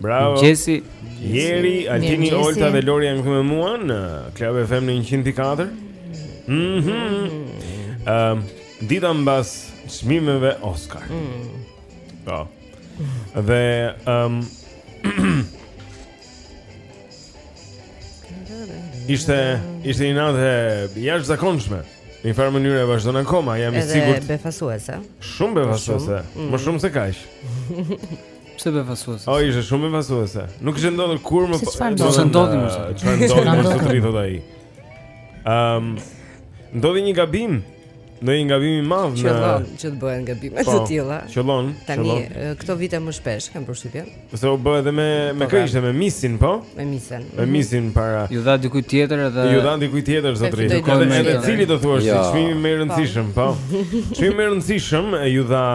Bravo. Mirëmëngjesi. Jeri, Altini, Olta dhe Lori janë këtu me mua në Club FM në 104. Mhm. Mm Ehm, dita mbas çmimeve Oscar. Mm. Po. Dhe ehm um, Ishte ishte një natë e jashtëzakonshme. Në një farë mënyrë e vazhdon akoma, jam i sigurt. Edhe befasuese. Shumë befasuese. Më shumë se kaq. Pse befasuese? Oh, ishte shumë befasuese. Nuk kishte ndodhur kurrë më po. Nuk kishte ndodhur më. Çfarë ndodhi më zotëri thotë ai. Ehm, ndodhi një gabim. Në një gabim i madh në Qëllon që të bëhen gabime po, të tilla. Qëllon. Tani këto vite më shpesh kam përshtypjen. Pse u bë edhe me me po, ç'ishte me misin, po? Me misin. Me mhm. misin para. Iu dha dikujt tjetër edhe Iu dha dikujt tjetër zotri. Edhe cili do thuash çmimi më i rëndësishëm, po? Çmimi më i rëndësishëm iu dha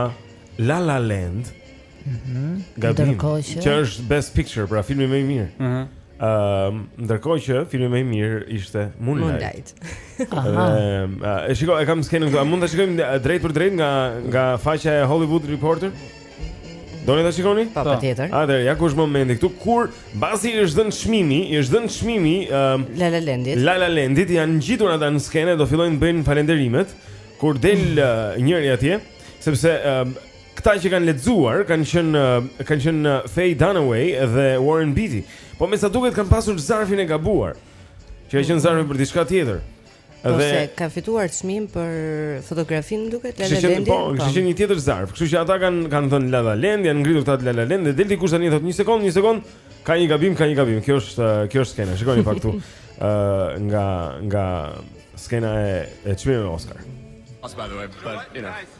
La La Land. Mhm. Gabim. Që është Best Picture, pra filmi më i mirë. Ëh. Mhm. Ëm, ndërkohë që filmi më i mirë ishte Moonlight. Ëm, e shikoj, e kam skenën këtu. A mund ta shikojmë drejtpërdrejt nga nga faqja e Hollywood Reporter? Doni ta shikoni? Po, po. patjetër. Atëherë, ja ku është momenti këtu kur mbasi është dhënë çmimi, i është dhënë çmimi ëm La La Landit. La La Landit janë ngjitur ata në skenë, do fillojnë të bëjnë falënderimet kur del njëri atje, sepse Këta që kanë lexuar kanë qenë kanë qenë Faye Dunaway dhe Warren Beatty. Po me sa duket kanë pasur zarfin e gabuar. Që ka qenë zarfin për diçka tjetër. Po dhe se ka fituar çmim për fotografinë, më duket, La La Landi. Po, po, kishte një tjetër zarf. Kështu që ata kanë kanë thënë La La Land, janë ngritur këta të La La Landit, del dikush tani thotë një sekond, një sekond, ka një gabim, ka një gabim. Kjo është kjo është skena. Shikoni pak këtu. Ë nga nga skena e e çmimit Oscar. Oscar, by the way, but you know.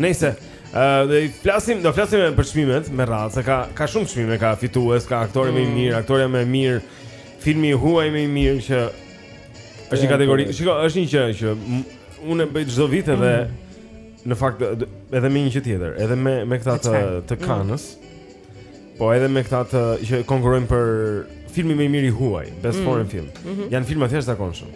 Nëse ë do flasim, do flasim edhe për çmimet me radhë, se ka ka shumë çmime, ka fitues, ka aktori më i mm. mirë, aktorja më e mirë, filmi i huaj më i mirë që është një kategori. Shiko, është një gjë që unë e bëj çdo vit edhe mm. në fakt edhe me një gjë tjetër, edhe me me këta të të mm. Kanës. Po edhe me këta të që konkurrojnë për filmi më i mirë i huaj, Best Foreign Film. Mhm. Janë filma të jashtëzakonshëm.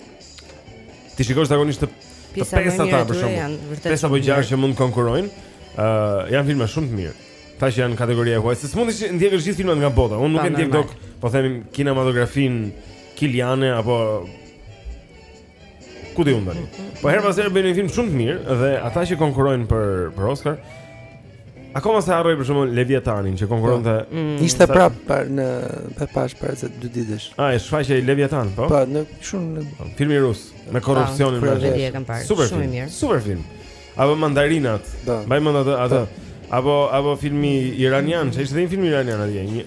T'i shikosh zakonisht të të pesë ata për shkak të pesë apo gjashtë që mund të konkurrojnë, ë uh, janë filma shumë të mirë. Ata që janë kategoria e huaj, se s'mund t'i ndjekësh gjithë filmat nga bota. Unë nuk e ndjek dot, po themi kinematografinë kiliane apo ku di unë tani. Po herë pas herë bëjnë një film shumë të mirë dhe ata që konkurrojnë për për Oscar Akoma s'e harroj për shembull Leviatanin që konkurronte po. mm. ishte sa... prap parë në pa pashë para ca dy ditësh. Ah, e shfaqën Leviatan, po? Po, në shumë në po, filmi rus me korrupsionin pra, e e kam parë. Super shumë i mirë. Super film. Apo mandarinat. Mbaj mend atë atë. Apo apo filmi iranian, ç'ishte një film iranian atje, një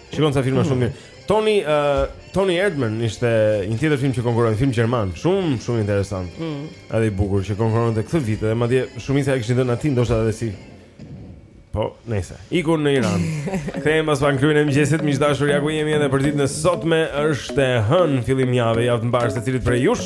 Shikon ca filma shumë mirë. Tony ë uh, Tony Erdmann ishte një tjetër film që konkurroi, film gjerman, shumë shumë interesant. Mm. Edhe i bukur që konkurronte këtë vit, edhe madje shumica e kishin dhënë atë, ndoshta edhe si Po, nëse. Iku në Iran. Kthehem pas pankryerjes së mëngjesit, miq dashur, ja ku jemi edhe për ditën e sotme, është e hënë fillim jave, javë të mbarë secilit prej jush.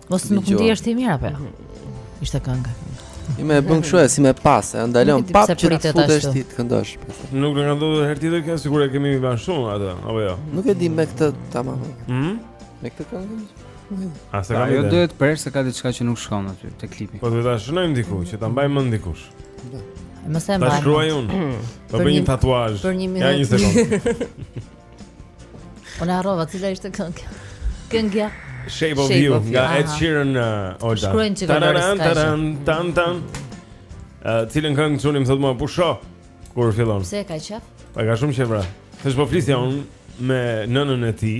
Mos nuk di është e mirë apo jo. Ishte kënga. I më bën kështu si më pas, e ndalon pa që të futesh ti të këndosh. Nuk do të ndodhë herë tjetër kjo sigurisht e kemi më shumë atë, apo jo. Nuk e di me këtë tamam. Mhm. Me këtë këngë. A se ka jo duhet për se ka diçka që nuk shkon aty te klipi. Po do ta shënojmë diku që ta mbajmë mend dikush. Mos e mbaj. Ta shkruaj unë. Po bëj një tatuazh. Ja një sekondë. Unë harrova cila ishte këngë. Këngja Shape of You nga Ed Sheeran uh, Olta. Shkruaje që taran taran tan tan. Uh, cilën këngë çuni më thotë më pusho kur fillon. Se ka qejf? Po ka shumë qejf. Thashë po flisja unë me nënën e tij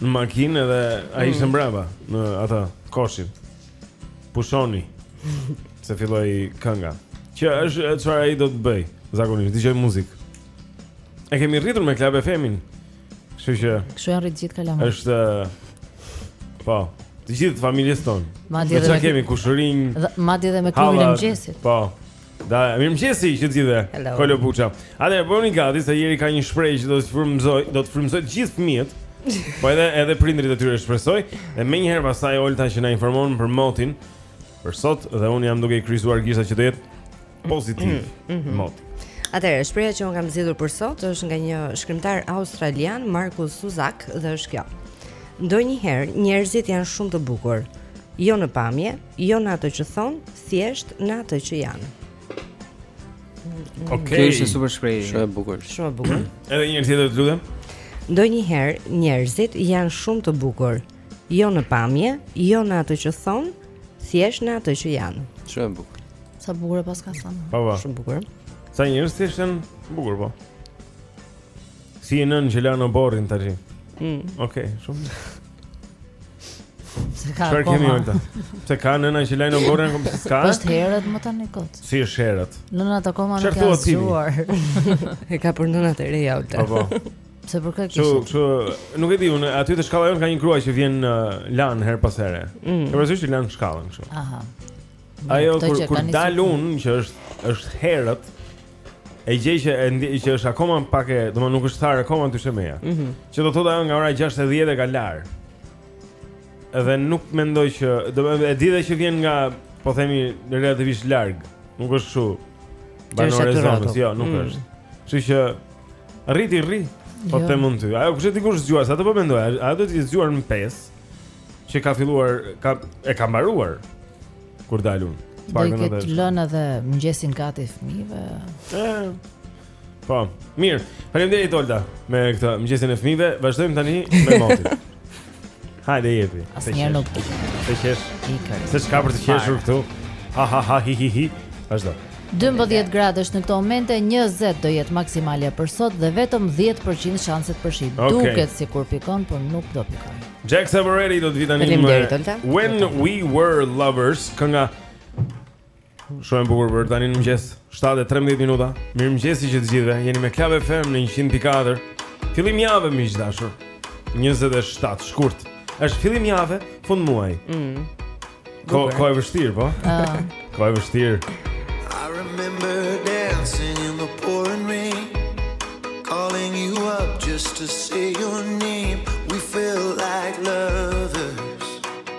në makinë dhe ai mm. ishte mbrapa në atë koshin. Pushoni. Se filloi kënga. Që është çfarë ai do të bëjë zakonisht, dëgjojë muzikë. E kemi rritur me klabe fëmijën Kështu që Kështu janë rritë gjithë kalamajt është Po Të gjithë familjes tonë Madje që kemi kushërin Madje dhe me klubin e mëngjesit Po Da, mirëmëngjesi që të gjithë dhe Kolo puqa A dhe, bëhuni gati se Jeri ka një shprehje që do të frymëzojë Do të frymëzojë gjithë fëmijët Po edhe, edhe prindërit e tyre shpresoj Dhe menjëherë pas saj Olta që na informon për motin Për sot dhe unë jam duke i kryqëzuar gishtat që të jetë pozitiv. Mm -hmm. Mhm. Mot. Atëherë, shprehja që unë kam zgjedhur për sot është nga një shkrimtar australian, Markus Suzak, dhe është kjo. Ndonjëherë njerëzit janë shumë të bukur, jo në pamje, jo në atë që thonë, thjesht në atë që janë. Okej, okay. është super shprehje. Shumë e bukur. Shumë e bukur. Edhe një herë tjetër të lutem. Ndonjëherë njerëzit janë shumë të bukur, Jo në pamje, jo në atë që thonë, thjesht në atë që janë. Shumë bukur. Sa bukur e paska thënë. Po, po. Shumë bukur. Sa njerëz si janë bukur po. Si e nëna që lan oborrin tash. Mm. Okej, okay, shumë. Se ka Çfarë kemi ata? Se ka nëna që lajnë oborrin kom ska? Po është herët më tani kot. Si është herët? Nëna ta koma nuk janë zgjuar. E ka për nëna të reja Olta. Po po. Pse për kë kishte? Çu, çu, nuk e di unë, aty te shkalla jonë ka një grua që vjen uh, lan herë pas here. Mm. Ke parasysh të lan shkallën kështu. Aha. Ajo kur kur dal unë që është është herët e gjej që e ndiej, që është akoma pak e, domethënë nuk është tharë akoma dyshemeja. Mm -hmm. Që do thotë ajo nga ora 6:10 e ka larë. Edhe nuk mendoj që domethënë e di dhe që vjen nga po themi relativisht larg. Nuk është kështu. Banore e zonës, jo, nuk mm. është. Kështu që Rri ti, rri. Po jo. të mund ty. Ajo kush e di kur është zgjuar, se atë po mendoja. Ajo do të jetë zgjuar në 5. Që ka filluar, ka e ka mbaruar kur dalun. Do u ketë lënë edhe mëngjesin gati fëmijëve. Po. Mirë. Faleminderit Olda me këtë mëngjesin e fëmijëve. Vazhdojmë tani me motin. Hajde jepi. Asnjëherë nuk di. Të qesh. Se ç'ka për të qeshur këtu. Ha ha ha hi hi hi. Vazhdo. 12 gradë është në këto momente, 20 do jetë maksimalja për sot dhe vetëm 10% shanset për shi. Okay. Duket sikur pikon, por nuk do pikon. Jack Savoretti do të vijë tani me When We Were Lovers, kënga Shumë e bukur për tani në mëngjes. 7:13 minuta. Mirëmëngjesi që të gjithëve. Jeni me Club FM në 100.4. Fillim jave miq të dashur. 27 shkurt. Është fillim jave, fund muaji. Mm. Ko kohë e vështirë, po? Ah. Kohë e vështirë. I remember dancing in the pouring rain. Calling you up just to say your name. We feel like love.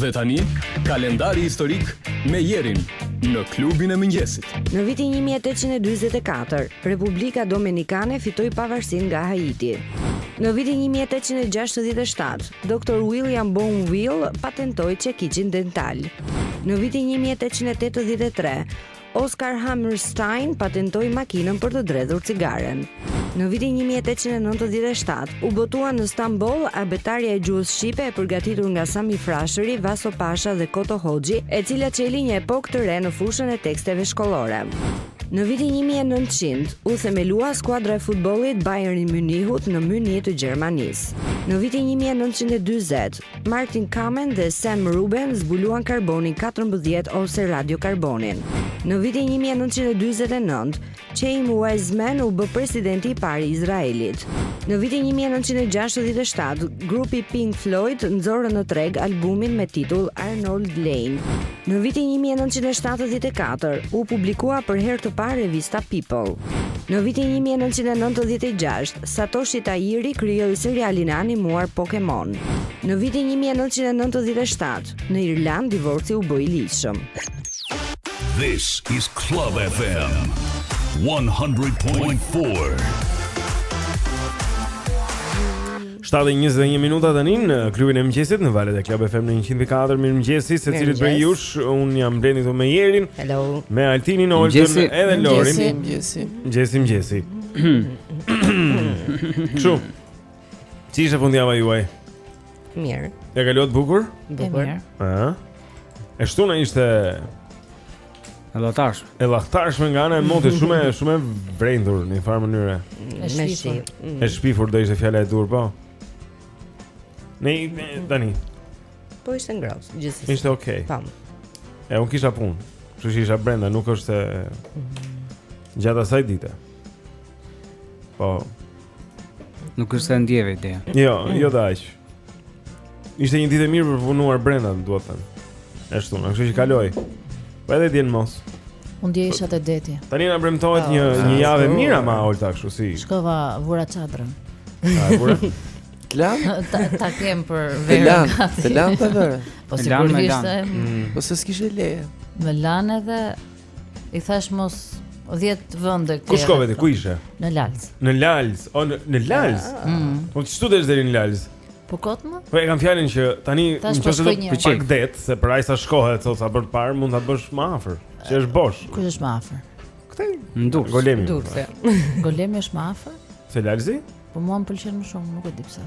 Dhe tani, kalendari historik me Jerin në klubin e mëngjesit. Në vitin 1824, Republika Dominikane fitoi pavarësinë nga Haiti. Në vitin 1867, Dr. William Bonwill patentoi çekiçin dental. Në vitin 1883, Oscar Hammerstein patentoi makinën për të dredhur cigaren. Në vitin 1897 u botua në Stamboll abetarja e gjuhës shqipe e përgatitur nga Sami Frashëri, Vaso Pasha dhe Koto Hoxhi, e cila çeli një epokë të re në fushën e teksteve shkollore. Në vitin 1900 u themelua skuadra e futbollit Bayern i Mynihut në Mynih të Gjermanisë. Në vitin 1940 Martin Kamen dhe Sam Ruben zbuluan karbonin 14 ose radiokarbonin. Në vitin 1949, Chaim Weizmann u bë presidenti i parë i Izraelit. Në vitin 1967, grupi Pink Floyd nxorën në treg albumin me titull Arnold Layne. Në vitin 1974, u publikua për herë të parë revista People. Në vitin 1996, Satoshi Tajiri krijoi serialin e animuar Pokemon. Në vitin një mijë e nëntëqind e nëntëdhjetë e shtatë, në Irlandë divorci u bë i ligjshëm. This is Club FM 100.4. 7:21 minuta tani në klubin e mëngjesit në valët e Club FM në 100.4. Mirëmëngjesi secilit prej jush. Unë jam Blendi këtu me Jerin. Hello. Me Altinin, Olden edhe Lorin. Mirëmëngjesi. Mirëmëngjesi. Mirëmëngjesi. Çu. Si qe fundjava juaj. Mirë. Ja kaluat bukur? Bukur. Ëh. E shtuna ishte e lahtarshme. E lahtarshme nga ana e motit, shumë shumë e vrenjtur në një farë mënyre. E shpifur. Mm. E shpifur do ishte fjala e duhur, po. Ne tani. Po ishte ngrohtë, gjithsesi. Ishte okay. Tam. E unë kisha punë. Kështu që isha brenda, nuk është e... Mhm. gjatë asaj dite. Po. Nuk është se ndjeve dhe. Jo, jo dhe aq. Ishte një ditë e mirë për të punuar brenda, dua të them. Ashtu, na kështu që kaloi. Po edhe dje mos. Unë dje isha te deti. Tani na premtohet një ah, një javë e mirë ama Olta kështu që. Shkova vura çadrën. A vure? Të lanë? Ta, ta kem për verën. Të lanë, të lanë për verën. Po sigurisht. Mm. Po se s'kishe leje. Më lanë edhe I thashë mos 10 vende këtu. Ku shkove ti? Ku ishe? Në Lalz. Në Lalz, o në, në Lalz. Ah. Mm. Po ti ç'tu desh deri në Lalz? Po kot më? Po e kam fjalën që tani meqë s'po të pëlqej det, se për aq sa shkohet thotë sa për të parë mund ta bësh më afër, që është bosh. Ku është më afër? Këtej. Nuk, Golemi. Nuk. Golemi është më afër? Se Lalzi? Po mua më pëlqen më shumë, nuk e di pse.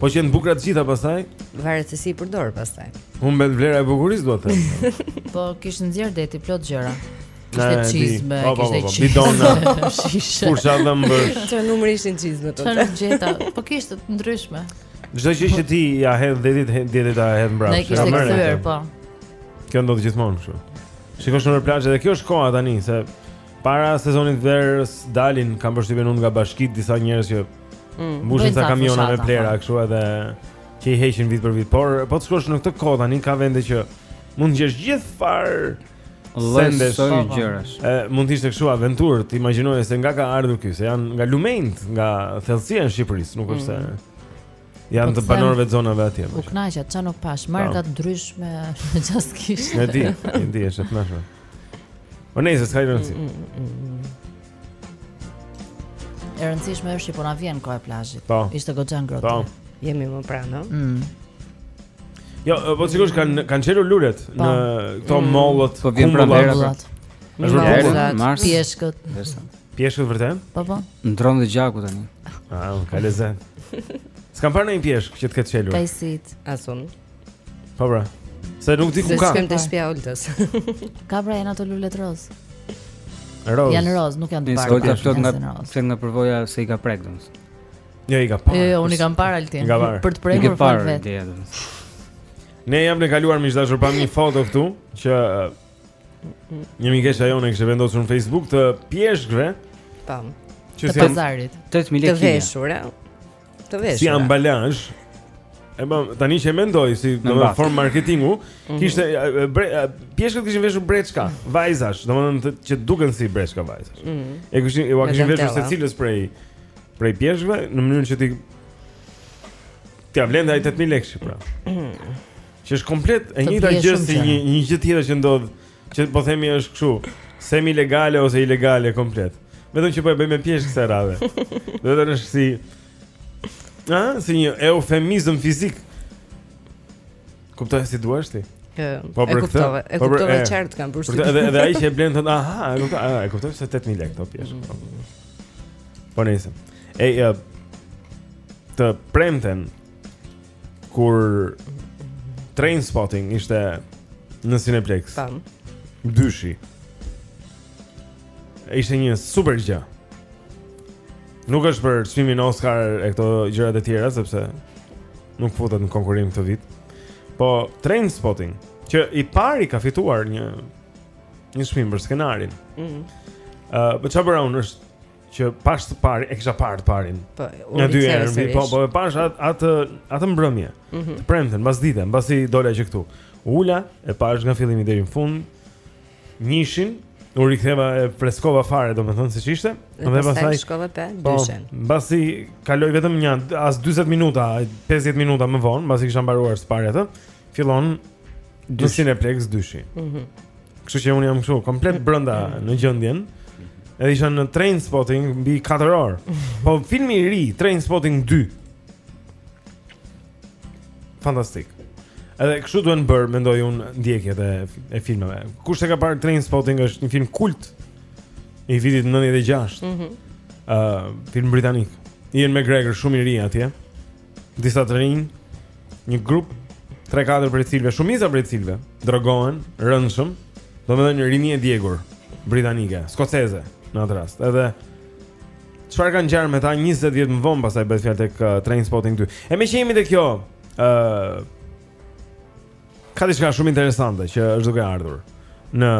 Po që janë të bukura të gjitha pastaj? Varet se si i përdor pastaj. Humben vlera e bukurisë dua të them. po kish nxjerr deti plot gjëra. Kishte çizme, po, po, kishte po, çizme. Bidona. Shishe. Kur s'ke ça të bësh? Çfarë numri ishin çizmet ato? Çfarë gjeta? Po kishte të ndryshme. Çdo gjë që ti ja hedh detit, deti ta hedh mbrapsht. Na i kishte kthyer, po. Kjo ndodh gjithmonë kështu. Shkon në plazh dhe kjo është koha tani se para sezonit të verës dalin kam përshtypjen unë nga bashkitë disa njerëz që Mm, Mbushin sa kamiona me plehra kështu edhe që i heqin vit për vit. Por po të shkosh në këtë kohë tani ka vende që mund të gjesh gjithfarë sendesh e gjërash. Ë mund të ishte kështu aventurë, të imagjinoje se nga ka ardhur ky, se janë nga lumenjtë, nga thellësia e Shqipërisë, nuk është se mm. Janë të po banorëve të zonave atje. U kënaqa, ça nuk pashë, marka të ndryshme, ç's'kish. E di, e di, është e tmerrshme. Po nejse s'ka rëndësi. Mm, mm, mm, e rëndësishme është që po na vjen koha e plazhit. Po. Ishte goxha ngrohtë. Po. Jemi më pranë, no? Mm. Jo, po sigurisht mm. kanë kanë çelur lulet po. në këto mm. mollët, po vjen pranvera. Është vërtet, mars. Pjeshkët. Pjeshkët vërtet? Po po. Ndërron dhe gjaku tani. Ah, ka lezet. S'kam parë ndonjë pjeshkë që të ketë çelur. Kajsitë. As unë. Po bra. Se nuk di ku ka. S'kemi te shpia Oltës. Ka pra janë ato lulet roz. Roz. Janë roz, nuk janë të parë. Olta flet nga flet nga përvoja se i ka prek domos. Jo, i ka parë. Jo, unë i kam parë Altin. Për të prekur fol vet. Ne javën e kaluar mi çdashur pam një foto këtu që një mikesha jonë kishte vendosur në Facebook të pjeshkëve. Tam. Që të pazarit. 8000 lekë. Të veshur, Të veshura. Si ambalazh. E bëm, tani që e mendoj si në formë marketingu, Mhm. kishte e, bre, e, pjeshkët kishin veshur breçka, vajzash, domethënë të- që duken si breçka vajzash. Mhm. E kishin ua Me kishin veshur dantella. secilës prej prej pjeshkëve në mënyrën që ti t'ia vlente ai 8000 lekë pra. Që është komplet e njëjta gjë si një një gjë tjetër që ndodh Që po themi është kështu, semi legale ose ilegale komplet. Vetëm që po e bëjmë me pjeshkë kësaj radhe. Do të thënë si a, si një eufemizëm fizik. Kuptoj si duash ti? Po për këtë, e po kuptoj qartë kam për shtypin. Edhe edhe ai që e blen thon, aha, e kuptoj, e kuptoj se 8000 lekë këto pjeshkë. Mm. Po nejse. Ej, të premten kur Train Spotting ishte në Cineplex. Tan. Dyshi. Ishte një super gjë. Nuk është për çmimin Oscar e këto gjërat e tjera sepse nuk futet në konkurrim këtë vit. Po Train Spotting, që i pari ka fituar një një çmim për skenarin. Mhm. Mm uh, po çfarë bëra unë është që pashë të parin, e kisha parë të parin. Po, një dy herë, po po e pash atë atë atë mbrëmje. Mm -hmm. Premten, mbas dite, mbasi dola që këtu. Ula e pash nga fillimi deri në fund. Njëshin, u riktheva e freskova fare, domethënë siç ishte. Dhe pasaj, shkova pe po, dyshin. Po, mbasi kaloi vetëm një as 40 minuta, 50 minuta më vonë, mbasi kisha mbaruar së pari atë, fillon në Cineplex dyshi. Mhm. Mm Kështu që unë jam kështu, komplet brenda në gjendjen. Edhe isha në Train Spotting mbi 4 orë. Po filmi i ri Train Spotting 2. Fantastik. Edhe kështu duhen bër, mendoj unë, ndjekjet e e filmave. Kush s'e ka parë Train Spotting është një film kult i vitit 96. Mhm. Mm uh, film britanik. Ewan McGregor shumë i ri atje. disa të rinj, një grup 3-4 prej cilëve, shumica prej cilëve drogohen rëndshëm, domethënë rini e djegur britanike, skoceze në atë rast. Edhe çfarë ka ngjarë me ta 20 vjet më vonë pasaj bëhet fjalë tek uh, Train Spotting 2. E meqë jemi te kjo, ë uh, ka diçka shumë interesante që është duke ardhur në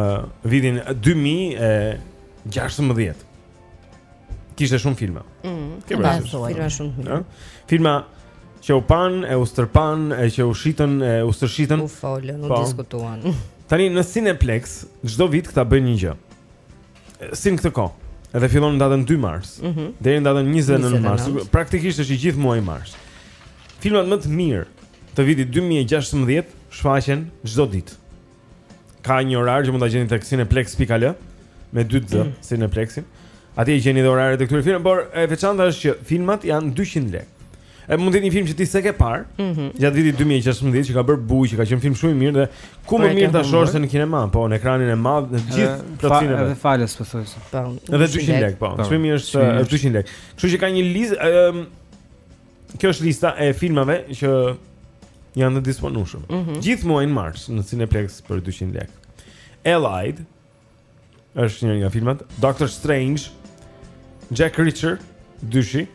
vitin 2016. Kishte shumë filma. Ëh. Mm, filma shumë filma. Filma që u pan, e u stërpan, e që u shitën, e u stërshitën. U folën, u, po, diskutuan. Tani në Cineplex çdo vit këta bëjnë një gjë. Si në këtë kohë. Edhe fillon në datën 2 mars. Mm -hmm. Deri në datën 29 mars. Praktikisht është i gjithë muaji mars. Filmat më të mirë të vitit 2016 shfaqen çdo ditë. ka një orar që mund ta gjeni tek cineplex.al me dy x mm. cineplexin. Atje i gjeni dhe oraret e këtyre filmave, por e veçanta është që filmat janë 200 lekë. E mund të jetë një film që ti s'e ke parë, mm -hmm. gjatë vitit 2016 që ka bërë bujë, që ka qenë film shumë i mirë dhe ku më mirë ta shohësh se në kinema, po në ekranin e madh, në gjithë plotësinë. Edhe falas po thoj. Edhe 200 lekë, po. Çmimi është 200 lekë. Kështu që ka një listë, Kjo është lista e filmave që janë të disponueshëm. Mm -hmm. Gjithë muajin mars në Cineplex për 200 lekë. Allied është njëri nga filmat Doctor Strange, Jack Reacher, Dyshi,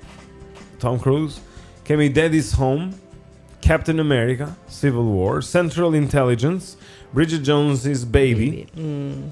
Tom Cruise, kemi Daddy's Home, Captain America, Civil War, Central Intelligence, Bridget Jones's Baby. Baby. Mm.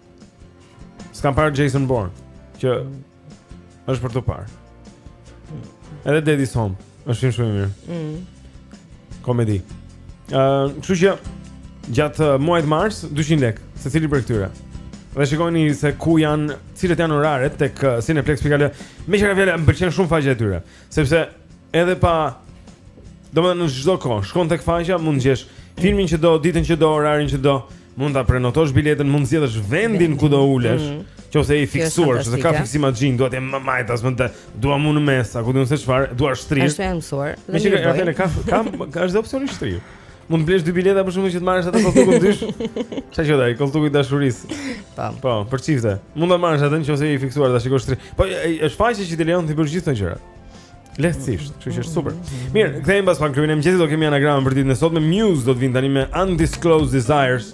S'kam parë Jason Bourne, që është për të parë. Edhe Daddy's Home, është film shumë i mirë. Mm. Komedi. Ëh, uh, kështu që gjatë uh, muajit mars 200 lek secili prej këtyre. Dhe shikojni se ku janë, cilët janë oraret tek uh, Cineplex.al. Meqë ra fjala, më pëlqen shumë faqja e tyre. Sepse edhe pa domethënë në çdo kohë, shkon tek faqja, mund të zgjedhësh filmin që do, ditën që do, orarin që do, mund ta prenotosh biletën, mund të zgjedhësh vendin ku do ulesh. Mm -hmm. Qoftë se je i fiksuar, se ka fiksim, imagjino, dua të jem majtas, dua mu në mes, apo nuk e di se çfarë, dua shtrirë. Është e mësuar. Me që atë ka ka ka është opsioni shtrirë. Mund të blesh dy bileta për shkakun që të marrësh atë kolltukun dysh. Çfarë quhet ai, kolltuku i dashurisë. Tam. Po, për çifte. Mund ta marrësh atë nëse je i fiksuar ta shikosh shtrirë. Po, është faqe që të lejon t'i bësh gjithë këto gjëra. Lehtësisht, kështu që është super. Mirë, kthehemi pas pak rrini me ne, do kemi anagramën për ditën e sotme. Muse do të vinë tani me Undisclosed Desires.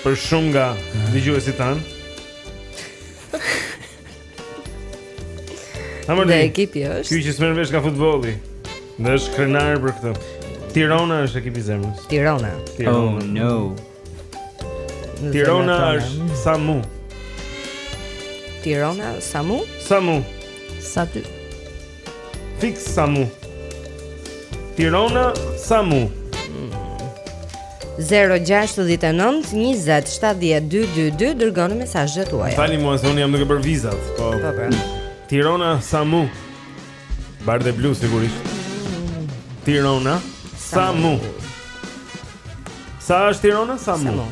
Për shumë nga dëgjuesit tanë. Hamër dhe ekipi është. Ky që s'merr vesh nga futbolli. Dhe është krenar për këtë. Tirona është ekipi i zemrës. Tirona. Tirona. Oh no. Tirona është Samu. Tirona Samu? Samu. Sa ti? Fiks Samu. Tirona Samu. 069 20 70 222 Dërgoni mesazhet tuaja Fali mua se unë jam duke bërë vizat Po, po, po. Tirona Samu Bardhë e blu sigurisht Tirona Samu Sa është Tirona Samu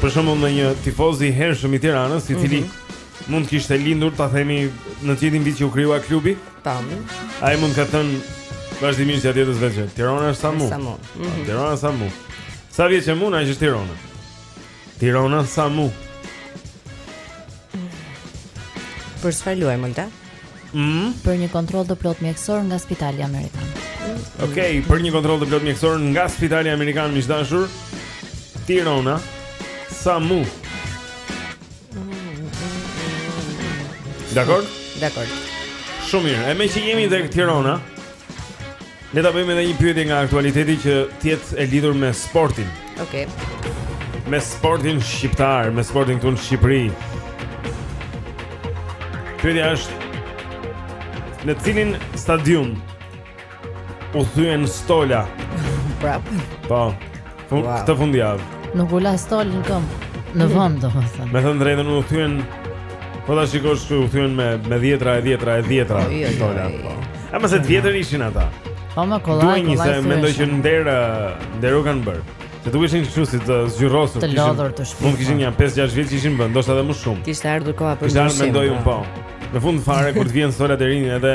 Për shembull në një tifozi të hershëm i Tiranës, i cili mm -hmm. mund të kishte lindur ta themi në të njëjtin vit që u krijua klubi. Tam. Ai mund të ketë thënë vazhdimisht gjatë jetës së vet. Tirona është sa mu. Sa mu. Mm -hmm. Tirona sa mu. Sa vjeç jam unë, aq është Tirona. Tirona sa mu. Për çfarë luajmë Mm. Për një kontroll të plot mjekësor nga Spitali Amerikan. Okej, okay, për një kontroll të plot mjekësor nga Spitali Amerikan miq të dashur. Tirona, sa mu. Dakord? Dakord. Shumë mirë. E meqë jemi tek Tirona, Ne ta bëjmë edhe një pyetje nga aktualiteti që të jetë e lidhur me sportin. Okej. Okay. Me sportin shqiptar, me sportin këtu në Shqipëri. Pyetja është në cilin stadium u thyen stola? Prap. Po. Fun, wow. Këtë fundjavë Nuk u la stol në këmbë Në mm. vend, domethënë Me thënë të drejtën u thyen Po ta shikosh që u thyen me, me dhjetëra e dhjetëra e dhjetëra Oj, oj, oj po. Ama se të vjetër ishin ata Po mo kollaj, kollaj Thuaj, nejse, mendoj që nder Nder u kanë bërë Se dukeshin kështu si të zgjyrosur Të lodhur të shpifur Mund kishin po. një 5-6 vjetë që ishin vënë Ndoshta edhe më shumë Kishte ardhur koha për në shimë Kishte ardhur mendoj unë po Në fund fare kur të vijnë stola të rinj edhe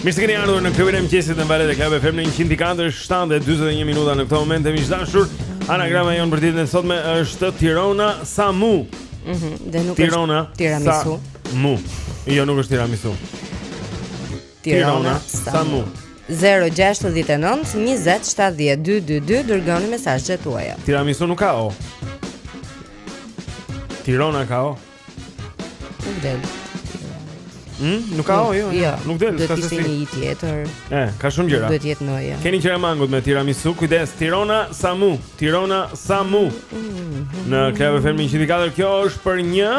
Mirë se keni ardhur në klubin e mëngjesit në valët e Club FM 104 7:41 minuta në këtë moment miq të dashur. Anagrama jonë për ditën e sotme është Tirona sa mu. Mhm, mm dhe nuk Tirona, është Tiramisu. Sa mu. Jo, nuk është Tiramisu. Tirona, Tirona sa mu. 069 20 70 222 dërgoni mesazhet tuaja. Tiramisu nuk ka o. Tirona ka o. Nuk del. Hm, nuk ka ojë. Jo, jo, nuk del, s'ka se si. Një i tjetër. E, ka shumë gjëra. Duhet të jetë n-ja. Keni gjëra mangut me tiramisu, kujdes, Tirona sa mu, Tirona sa mu. Në Club FM 104 kjo është për një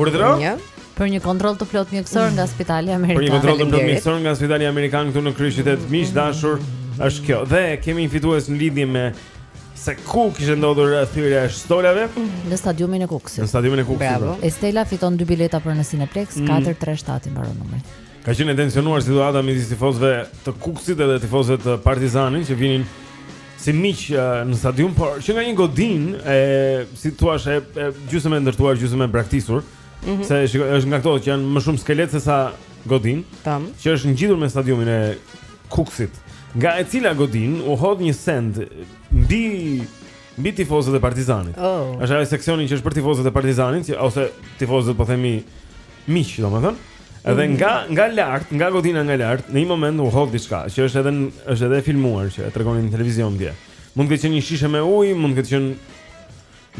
Urdhëro? Një. Për një kontroll të plot mjekësor nga Spitali Amerikan. Për një kontroll të plot mjekësor nga Spitali Amerikan këtu në kryeqytet, miq të dashur, është kjo. Dhe kemi një fitues në lidhje me se ku kishte ndodhur uh, thyerja e stolave në stadiumin e Kukësit. Në stadiumin e Kukësit. Bravo. Pra. Estela fiton dy bileta për në Cineplex mm. 437 i mbaron numri. Ka qenë e tensionuar situata midis tifozëve të Kukësit dhe tifozëve të Partizanit që vinin si miq uh, në stadium, por që nga një godinë e si t'ia thuash gjysmë e ndërtuar, gjysmë e braktisur, mm -hmm. se shiko, është nga këto që janë më shumë skelet sesa godinë, Tam. që është ngjitur me stadiumin e Kukësit, nga e cila godinë u hodh një send mbi mbi tifozët e Partizanit. Oh. Është ai seksioni që është për tifozët e Partizanit që, ose tifozët po themi miq, domethënë. Edhe mm. nga nga lart, nga godina nga lart, në një moment u hodh diçka, që është edhe është edhe e filmuar që e tregonin në televizion dje. Mund të ketë qenë një shishe me ujë, mund të ketë qenë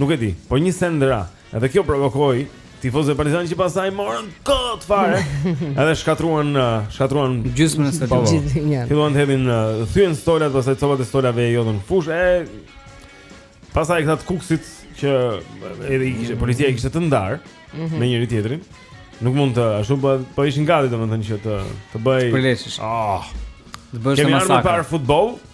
Nuk e di, po një send ra. Edhe kjo provokoi tifozët e Partizanit që pastaj morën kot fare. Edhe shkatërruan, uh, shkatërruan gjysmën e po, po. stadionit. Filluan të hedhin uh, thyen stolat, pastaj copat e stolave i hodhën në fushë e pastaj këta të Kukësit që edhe kishte policia i kishte të ndarë mm -hmm. me njëri-tjetrin. Nuk mund të ashtu po po ishin gati domethënë që të të bëjë. Ah. Të bësh masakër. Kemi ardhur para futboll.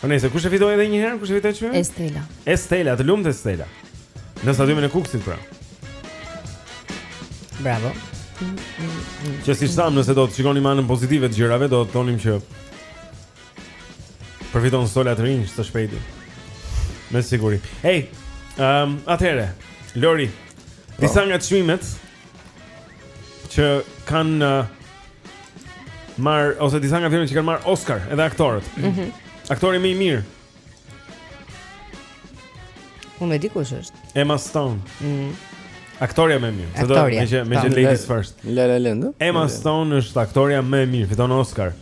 Po nejse, kush e fitoi edhe një herë, kush e fitoi çmimin? Estela. Estela, të lumtë Estela. Në stadiumin e Kukësit pra. Bravo. Që siç thamë nëse do të shikonim anën pozitive të gjërave, do të thonim që përfiton stola të rinj së shpejti. Me siguri. Ej, um, atëherë, Lori, po. disa nga çmimet që kanë uh, Marrë ose disa nga filmat që kanë marrë Oscar, edhe aktorët. Mhm. Mm Aktori më i mirë. Po e di kush është? Emma Stone. Mhm. Mm aktorja më e mirë. Aktorja. Meqë meqë Ladies First. La La Land. Emma la, Stone është aktorja më e mirë, fiton Oscar.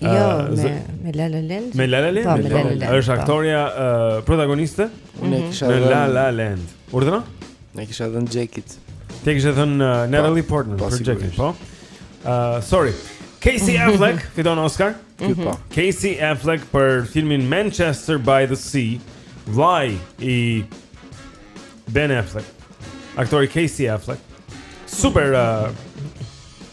Jo, uh, me, me La La Land. Me La La Land. Po, me La La Land. Është po. aktorja uh, protagoniste. Në mm -hmm. La La Land. Urdhëro? Unë ia kisha dhënë Jackies. T'ia kisha dhënë uh, Natalie po, Portman po, për Jackin, po. Uh, sorry. Casey Affleck fiton Oscar. Mm -hmm. Casey Affleck për filmin Manchester by the Sea. Vëllai i Ben Affleck. Aktori Casey Affleck. Super uh,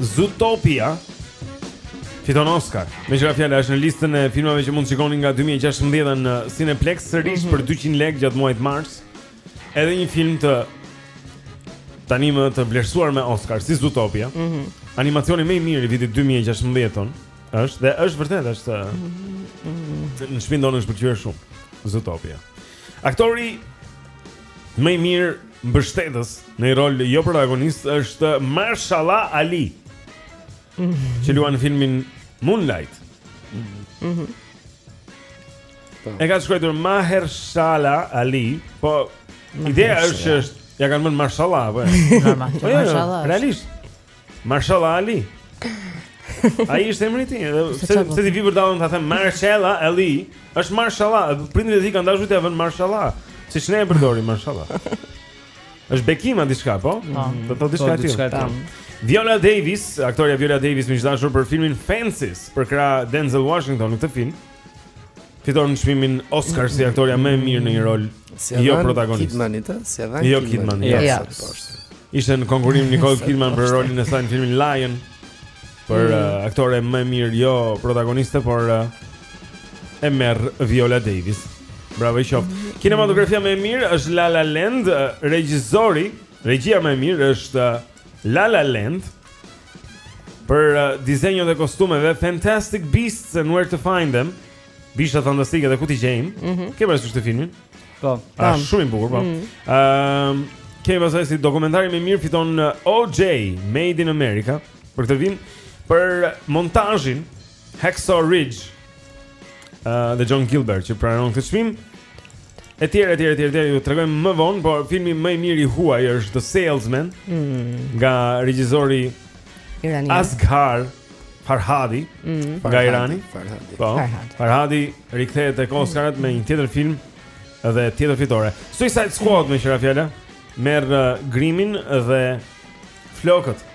Zootopia fiton Oscar. Meqë ra fjala, është në listën e filmave që mund të shikoni nga 2016 në Cineplex, sërish mm -hmm. për 200 lekë gjatë muajit mars. Edhe një film të tanimë të vlerësuar me Oscar, si Zootopia. Mm -hmm. Animacioni më i mirë i vitit 2016 ton, është dhe është vërtet, është mm -hmm. në shpinë tonë është pëlqyer shumë, Zootopia. Aktori Më i mirë mbështetës në një rol jo protagonist është Marshala Ali. Mm -hmm. Që luan në filmin Moonlight. Mm -hmm. Mhm. Po. E ka shkruar Mahershala Ali, po ideja është që është ia kanë vënë Marshala apo. Normal, po, jo, jo, Mashallah. Realisht. Mahershala Ali. Ai është emri i tij, edhe pse pse t'i bie përdallë ta them Mashallah Ali, është Mashallah, prindërit e tij kanë dashur t'ia vënë Mashallah. Siç ne e përdorim Mashallah. Është bekim a diçka, po? po. Do të thotë diçka e tillë. Po. Viola Davis, aktorja Viola Davis me çda shu për filmin Fences, për krah Denzel Washington në këtë film. Fiton çmimin Oscar si aktorja më e mirë në një rol si jo protagonist Kidmanit, si Evan Jo Kidman jo. jo. Ishte në konkurrim Nicole Kidman për rolin e saj në filmin Lion Për mm. uh, aktore më e mirë jo protagoniste Por uh, e merr Viola Davis Bravo i qoftë mm. Kinematografia më e mirë është La La Land uh, Regjizori Regjia më e mirë është uh, La La Land për uh, dizajnet e kostumeve Fantastic Beasts and Where to Find Them. Bishtat fantastike dhe ku t'i gjejmë? Mm -hmm. Ke parasysh ti filmin? Po. Ah, shumë i bukur, po. Mhm. Ëm, mm -hmm. um, kemi pasur si dokumentari më i mirë fiton uh, OJ Made in America për këtë vit për montazhin Hacksaw Ridge uh, dhe John Gilbert që pranon këtë çmim. Etj, etj, etj, etj, jua tregojmë më vonë, por filmi më i mirë i huaj është The Salesman mm. nga regjizori Asghar Farhadi mm. nga Irani. Farhadi. Po, Farhadi. Farhadi rikthehet tek Oscarët mm. me një tjetër film dhe tjetër fitore. Suicide Squad mm. meqë ra fjala merr uh, grimin dhe flokët.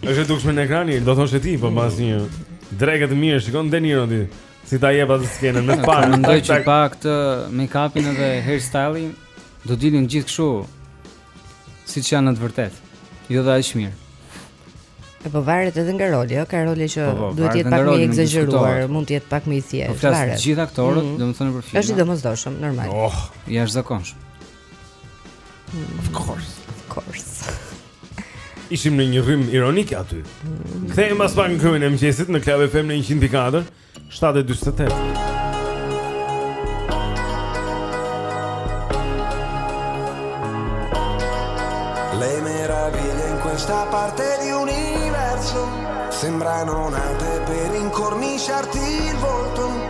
Është e dukshme në ekran, do thoshe ti, po mbas një dreke të mirë, shikon De Niro ti. Si ta jep atë skenën më parë. Mendoj që pa këtë make-upin edhe hairstyling do dilin gjithë kështu. Siç janë në të vërtetë. Jo dha aq mirë. E po varet edhe nga roli, jo, ka role që po, po, duhet të jetë pak më i ekzagjeruar, mund të jetë pak më i thjeshtë. Po flas të gjithë aktorët, mm -hmm. domethënë për filmin. Është i domosdoshëm, normal. Oh, jashtëzakonshëm. Of course. Of course. Ishim në një rrymë ironike aty. Kthehemi pas pak në kafen e mëngjesit në Club FM në 104, 7:48. questa parte di universo sembrano nate per incorniciarti il volto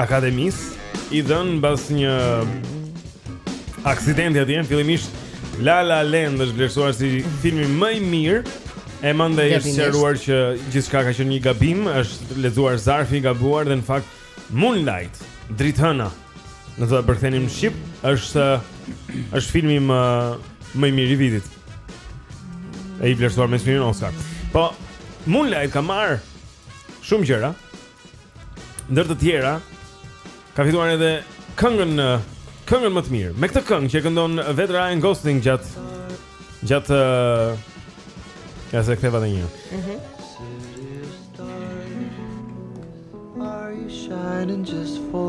akademisë i dhënë mbas një aksidenti atje, fillimisht La La Land është vlerësuar si filmi më i mirë. E mandej është sqaruar që gjithçka ka qenë një gabim, është lexuar zarfi i gabuar dhe në fakt Moonlight, Dritëhëna, nëse e përkthejmë në shqip, është është filmi më më i mirë i vitit. E i vlerësuar me çmimin Oscar. Po Moonlight ka marrë shumë gjëra, Ndër të tjera, ka fituar edhe këngën këngën më të mirë. Me këtë këngë që e këndon vetë Ryan Gosling gjatë gjatë Ja se këtë dhe një mhm.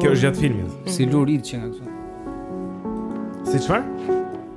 Kjo është gjatë filmit Si lurit që nga këtu Si çfarë?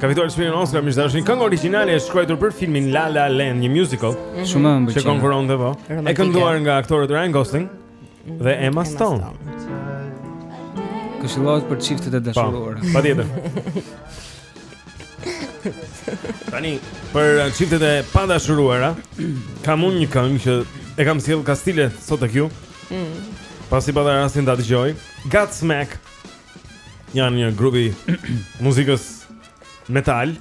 Ka fituar çmimin Oscar, më e mira këngë origjinale e shkruajtur për filmin La La Land, një musical. Mhm. Shumë më pëlqen. Që konkuron dhe po. E kënduar nga aktorët Ryan Gosling dhe Emma Stone. Këshillohet për çiftet e dashuruara. Po, patjetër. Tani për uh, çiftet e padashuruara, kam unë një këngë që e kam sjell kastile sot tek ju. Mm. Pasi pata rastin ta dëgjoj, Godsmack. Janë një grup i muzikës metal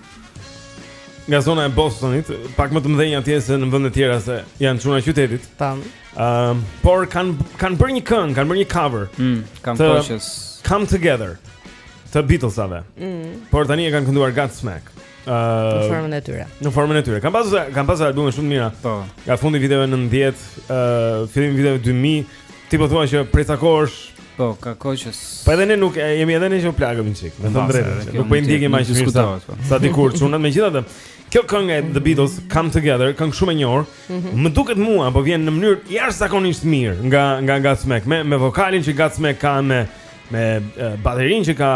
Nga zona e Bostonit Pak më të mëdhenj atje se në vende të tjera se janë çuna qytetit Tamam uh, Por kanë kanë bërë një këngë, kanë bërë një cover mm, Come Together. Come Together Të Beatlesave mm. Por tani e kanë kënduar Godsmack uh, Në formën e tyre Në formën e tyre Kanë pasur kanë pasur albume shumë të mira Po Nga fundi i viteve 90, uh, fillim viteve 2000 Ti po thua që prej sa kohësh Po, ka kohë që Po edhe ne nuk e, jemi edhe ne që u plakëm një çik, me të drejtë. Nuk po i ndjekim më shumë këta. Po. Sa dikur çuna megjithatë. Kjo këngë e The Beatles Come Together, këngë shumë e njohur. Mm -hmm. Më duket mua, po vjen në mënyrë jashtëzakonisht mirë nga nga Godsmack, me me vokalin që Godsmack ka me me uh, baterin që ka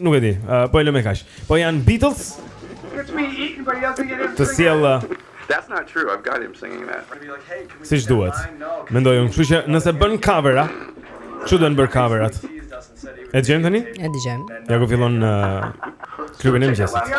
Nuk e di, uh, po e lë me kaq. Po janë Beatles. Të sjell. That's not true. I've got him singing that. Siç duhet. Mendoj unë, kështu që nëse bën cover-a, kështu duhen bërë cover-at? E dëgjojmë tani? E dëgjojmë. Ja ku fillon uh, klubi i mëngjesit.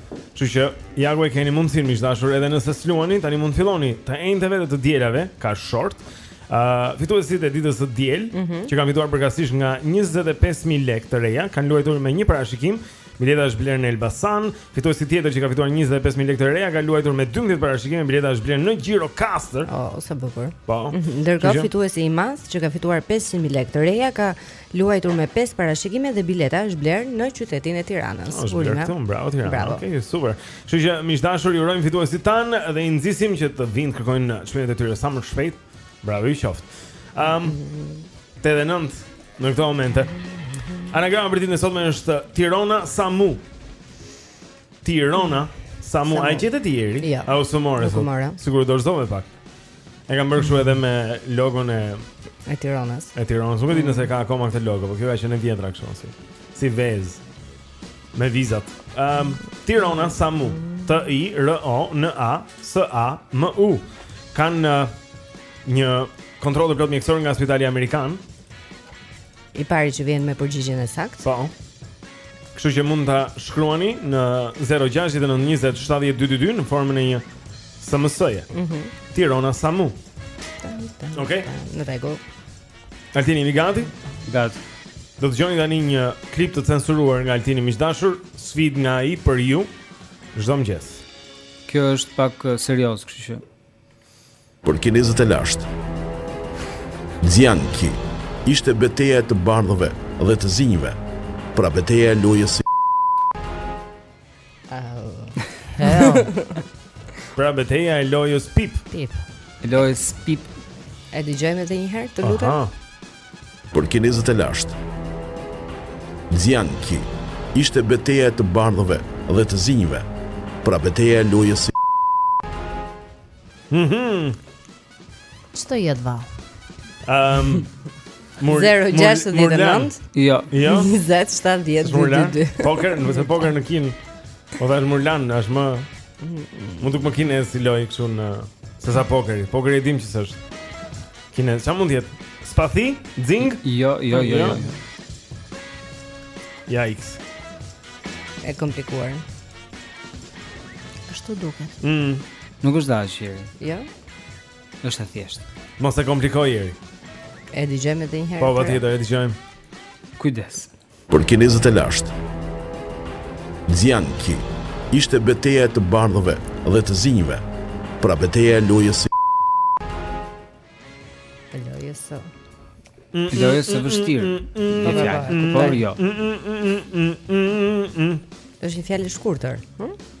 Kështu që ja ku e keni mundësinë miq të dashur, edhe nëse s'luani, tani mund të filloni të enjteve dhe të dielave, ka short. Ë, uh, fituesit e ditës së diel, mm -hmm. që kanë fituar përkatësisht nga 25000 lekë të reja, kanë luajtur me një parashikim. Bileta është blerë në Elbasan, fituesi tjetër që ka fituar 25000 lekë të reja ka luajtur me 12 parashikime, bileta është blerë në Gjirokastër. Oh, sa bukur. Po. Mhm, ndërkohë fituesi i madh që ka fituar 500000 lekë të reja ka Luajtur me pesë parashikime dhe bileta është blerë në qytetin e Tiranës. Është blerë këtu, bravo Tirana. Bravo. Okej, okay, super. Kështu që miq të dashur, i urojmë fituesit tanë dhe i nxisim që të vinë të kërkojnë çmimet e tyre sa më shpejt. Bravo u qoftë. Ëm um, 8 dhe 9 në këtë moment. Anagrama për ditën e sotme është Tirona Samu. Tirona Samu, Samu. a e gjete ti, Eri. Ja. Jo. A u sëmure. Sigurisht dorëzove pak. E kam bërë kështu edhe me logon e e Tironës. E Tironës, nuk e di nëse ka akoma këtë logo, por kjo ka qenë e vjetra kështu si. Si vezë. Me vizat. Ehm, um, Tirona Samu. T I R O N A S A M U. Kanë uh, një kontroll të plotë mjekësor nga Spitali Amerikan. I pari që vjen me përgjigjen e saktë. Po. Kështu që mund ta shkruani në 0692070222 në formën e një SMS-je. Mhm. Mm Tirona Samu. Okej. Okay. Në rregull. Altin, je gati? Gati. Do dëgjoni tani një klip të censuruar nga Altini, miq të dashur, sfidë nga ai për ju, çdo mëngjes. Kjo është pak eh, serioze, kështu që. Për kinezët e lashtë, Xiangqi ishte beteja e të bardhëve dhe të zinjve, pra beteja e lojës së Pra beteja e lojës pip. Pip. Lojës pip. E dëgjojmë edhe një herë, të lutem. Aha. Për kinezët e lashtë, Xianqi ishte beteja e të bardhëve dhe të zinjve, pra beteja e lojës së Mhm. Ç'të jetë va? Ëm um, 069 Jo. Jo. 20 70 22. Poker, nuk është poker në Kinë. Po vetë murlani është më Më duket më kinez si lojë kështu sesa pokeri. Pokeri e dimë që s'është. Kinez, ça mund të jetë? Spathi? Xhing? Jo, jo, jo, jo. Yikes. E komplikuar. Ashtu duket. Mm. Nuk është dashur njeri. Jo. Është e thjeshtë. Mos e komplikojë njeri. E dëgjojmë edhe një herë. Po, patjetër, e dëgjojmë. Kujdes. Për kinezët e lashtë, Xianqi ishte beteja e të bardhëve dhe të zinjve, pra beteja e lojës së e lojës së lojës së vështirë. Po, po, po, por jo. Është një fjalë e shkurtër, ëh? Hm?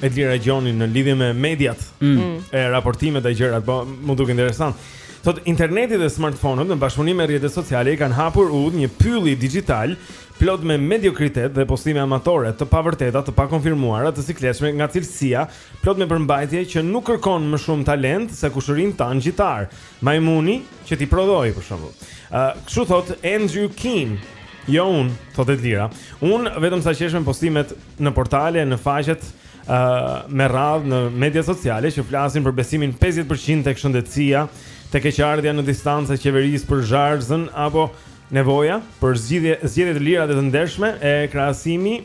Edlira Gjoni në lidhje me mediat mm. mm. e raportimet e gjërat, po m'u duk interesante. Thotë interneti dhe smartphone-ët në bashkëpunim me rrjetet sociale i kanë hapur udhë një pylli dixhital plot me mediokritet dhe postime amatore, të pavërteta, të pakonfirmuara, të sikletshme nga cilësia, plot me përmbajtje që nuk kërkon më shumë talent se kushëriri ynë gjitar. Majmuni që t'i prodhojë për shembull. Ë, uh, kështu thotë Andrew Keen. Jo unë, thotë Edlira. Unë vetëm sa qesh me postimet në portale, në faqet ë uh, me radhë në mediat sociale që flasin për besimin 50% tek shëndetësia, tek keqardhja në distancë e qeverisë për Zharrëzën apo nevoja për zgjedhje zgjedhje të lira dhe të ndershme e krahasimi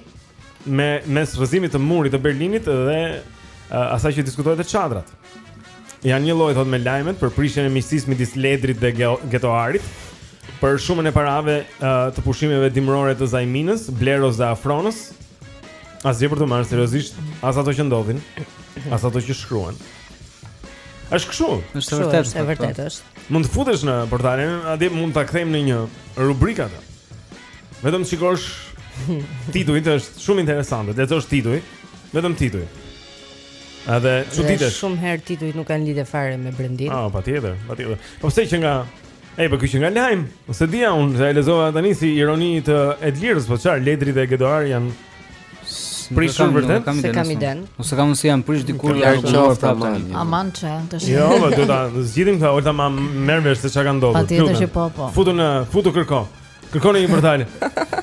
me mes rrëzimit të murit të Berlinit dhe uh, asaj që diskutohet te çadrat. Janë një lloj thotë me lajmet për prishjen e miqësisë midis Ledrit dhe Getoarit. Për shumën e parave uh, të pushimeve dimërore të Zajminës, Bleros dhe Afronës. Asgjë për t'u marrë seriozisht, as ato që ndodhin, as ato që shkruan. Është kështu. Është e vërtetë. Është e vërtetë është. Mund të futesh në portale, a di mund ta kthejmë në një rubrikë atë. Vetëm shikosh titujt është shumë interesante. Lexosh tituj, vetëm tituj. Edhe çuditesh. Shumë herë titujt nuk kanë lidhje fare me brendinë. Ah, patjetër, patjetër. Po pse që nga Ej, po që nga lajm, s'e di unë, se e lexova tani si ironi të Edlirës, po çfarë Ledri dhe Getoari janë prishur vërtet? S'e kam idenë. Ose kam se janë prish dikur janë rregulluar prapë tani. Aman çe, tash. Jo, po do ta zgjidhim këtë, ulta ma merr vesh se çka ka ndodhur. Patjetër që po, po. Futu në, futu kërko. Kërko në një portal.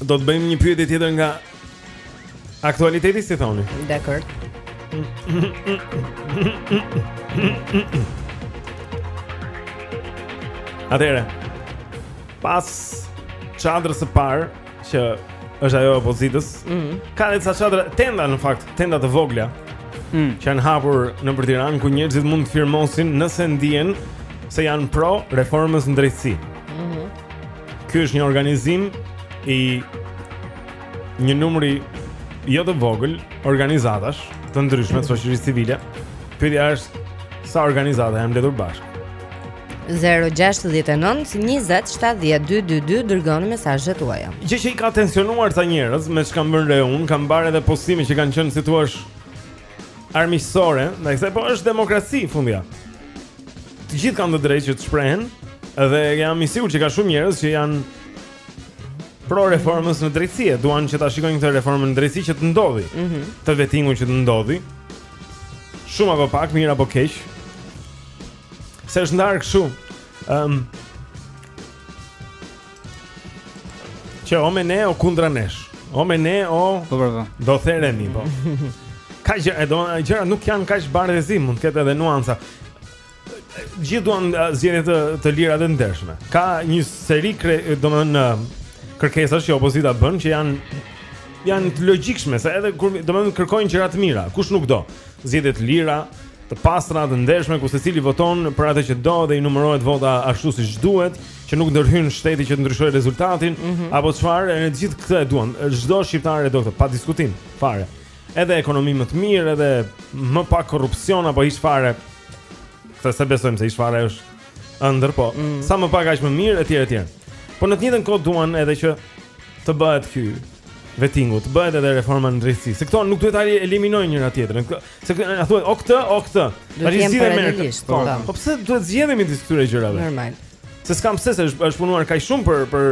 Do të bëjmë një pyetje tjetër nga aktualiteti si thoni. Dakord. Atëherë. Pas çadrës së parë që është ajo e opozitës. Mm -hmm. Ka edhe disa çadra tenda në fakt, tenda të vogla. Mm. Që janë hapur nëpër Tiranë ku njerëzit mund të firmosin nëse ndihen se janë pro reformës në drejtësi. Mm -hmm. Ky është një organizim i një numri jo të vogël organizatash të ndryshme të shoqërisë civile. Pyetja është sa organizata janë mbledhur bashkë. 0-6-9-20-7-0-2-22 Dërgoni mesazhet tuaja Gjë që i ka tensionuar ca njerëz Me ç'kam vënë re unë Kam parë edhe postime që kanë qenë Si të thuash armiqësore, ndaj kësaj po është demokraci fundja. Të gjithë kanë të drejtë që të shprehen dhe jam i sigurt që ka shumë njerëz që janë pro reformës në drejtësi, duan që ta shikojnë këtë reformën në drejtësi që të ndodhë. Mm -hmm. Të vettingun që të ndodhë. Shumë apo pak, mirë apo keq. Se është ndarë kështu. Ëm um, Që o me ne o kundra nesh O me ne o po, po, po. Do thënë mi po Kaq e domethënë gjërat nuk janë kaq bardhë e zi Mund të ketë edhe nuanca Gjithë duan zgjedhje të, të lira dhe të ndershme Ka një seri kre, domethënë kërkesash që opozita bën Që janë janë të logjikshme se edhe kur domethënë kërkojnë gjëra të mira, kush nuk do? Zgjedhje të lira, të pastra, të ndershme ku secili voton për atë që do dhe i numërohet vota ashtu siç duhet, që nuk ndërhyn shteti që të ndryshojë rezultatin mm -hmm. apo çfarë, ne gjithë këtë e duam. Çdo shqiptar e do këtë, pa diskutim, fare. Edhe ekonomi më të mirë, edhe më pak korrupsion apo hiç fare. Këtë s'e besojmë se hiç fare është ëndërr, po. Mm -hmm. Sa më pak aq më mirë etj etj. Po në të njëjtën kohë duan edhe që të bëhet ky vettingu, të bëhet edhe reforma në drejtësi. Se këto nuk duhet ta eliminojnë njëra tjetrën. Se na thuaj o këtë, o këtë. Drejtësi apo listë. Po, po. po pse duhet të zgjedhim midis këtyre gjërave? Normal. Se s'kam pse se është punuar kaq shumë për për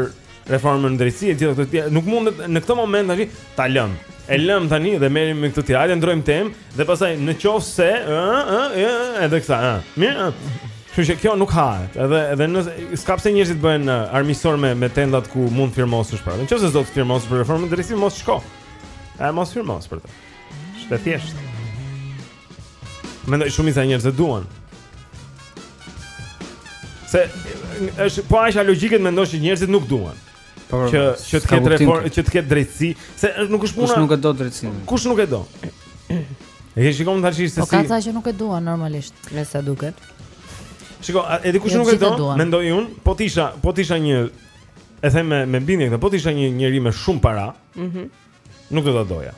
reformën e drejtësisë e gjithë këto tjera. Nuk mundet në këtë moment tani ta lëm. E lëm tani dhe merrem me këtë tjetër. Hajde ndrojmë temë dhe pastaj në qoftë se ë ë ë edhe kësaj ë. Mirë. Kështu që kjo nuk hahet. Edhe edhe në s'ka pse njerëzit bëhen armiqësor me me tendat ku mund firmosësh pra. Në qoftë se s'do të firmosësh për reformën e drejtësisë mos shko. A mos firmos për të. Është e thjeshtë. Mendoj shumica e njerëzve e duan. Se është pa asnjë logjikë të mendosh që njerëzit nuk duan. Po, që që të ketë reform, që të ketë drejtësi, se është nuk është puna. Kush nuk e do drejtësinë? Kush nuk e do? E ke shiko tash se po si. Po ka ca që nuk e duan normalisht, me sa duket. Shiko, edhe kush jo, nuk e do, mendoj un, po t'isha, po t'isha një e them me me bindje këtë, po t'isha një njeri me shumë para. Mhm. Mm nuk do ta doja.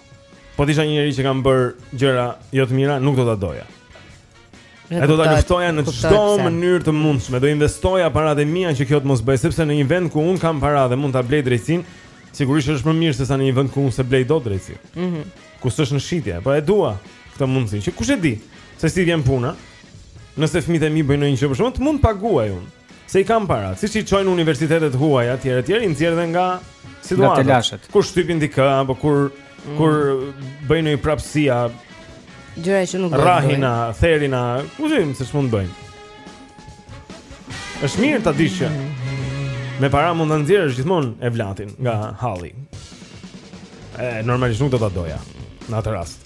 Po të isha një njeri që kam bër gjëra jo të mira, nuk do ta doja. E do ta luftoja në çdo mënyrë të mundshme, do investoja paratë e mia që kjo të mos bëhej, sepse në një vend ku un kam para dhe mund ta blej drejtsin, sigurisht është më mirë se sa në një vend ku un s'e blej dot drejtsin. Mhm. Mm ku s'është në shitje, pra e dua këtë mundësi. Që kush e di se si vjen puna? Nëse fëmijët e mi bëjnë një gjë për shkak, të mund të paguaj un. Se i kam para, siç i çojnë universitete të huaj etjer etjer, i nxjerr dhe nga situata. Nga të Kur shtypin dikë, apo kur, mm. kur bëjnë prapsira, Gjëra që nuk bëhen. Rrahin a therin a, ku di un se ç'mund të bëjnë. Është mirë ta dish që me para mund ta nxjerrësh gjithmonë evlatin nga halli. E normalisht nuk do ta doja në atë rast.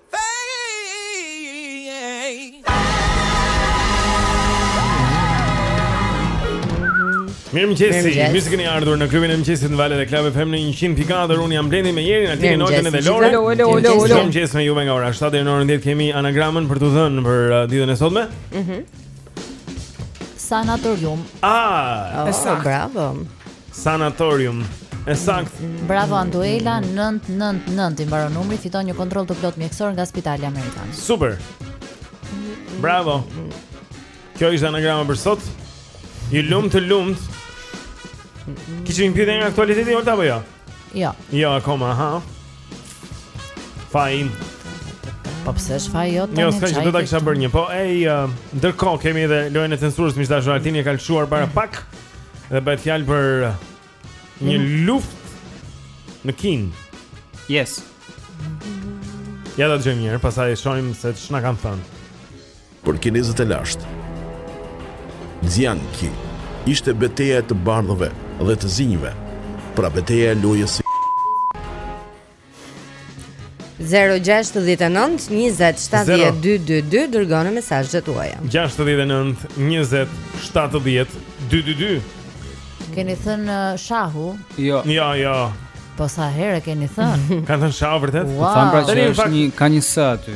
Mirëmëngjesi, mirë se keni ardhur në klubin e mëngjesit në valët e Club FM në 100.4 Unë jam Blendi me Jerin, Tinin, Oltën edhe Lorin Hello, hello, hello, hello Mëngjesi me juve nga ora 7 deri në orën 10 kemi anagramën për t'ju dhënë për uh, ditën e sotme mm -hmm. Sanatorium. Ah, oh, e saktë bravo. Sanatorium. E saktë. Bravo Anduela 999 i mbaron numri, fiton një kontroll të plot mjekësor nga Spitali Amerikan. Super. Bravo. Kjo ishte anagrama për sot. Ju lumt, të lumt. Kishe një pyetje nga aktualiteti Olta apo jo? Jo. Jo akoma, ha. Faji im. Po pse është faji jot tani? Jo, s'ka gjë do ta kisha bërë un. Po ej, uh, ndërkohë kemi edhe lojën e censurës miq të dashur Altini e ka lëshuar para pak dhe bëhet fjalë për uh, një mm. luftë në Kinë. Yes. Ja ta dëgjojmë njëherë, pastaj shohim se ç'na kanë thënë. Për kinezët e lashtë, Xiangqi ishte beteja e të bardhëve dhe të zinjve, pra beteja e lojës si 0-6-19-27-12-22 Dërgoni mesazhet tuaja 6-19-27-12-22 Keni thënë uh, shahu? Jo Jo, jo Po sa herë keni thënë? Kanë thënë shahu vërtet? Wow Thamë pra që është një, ka një së aty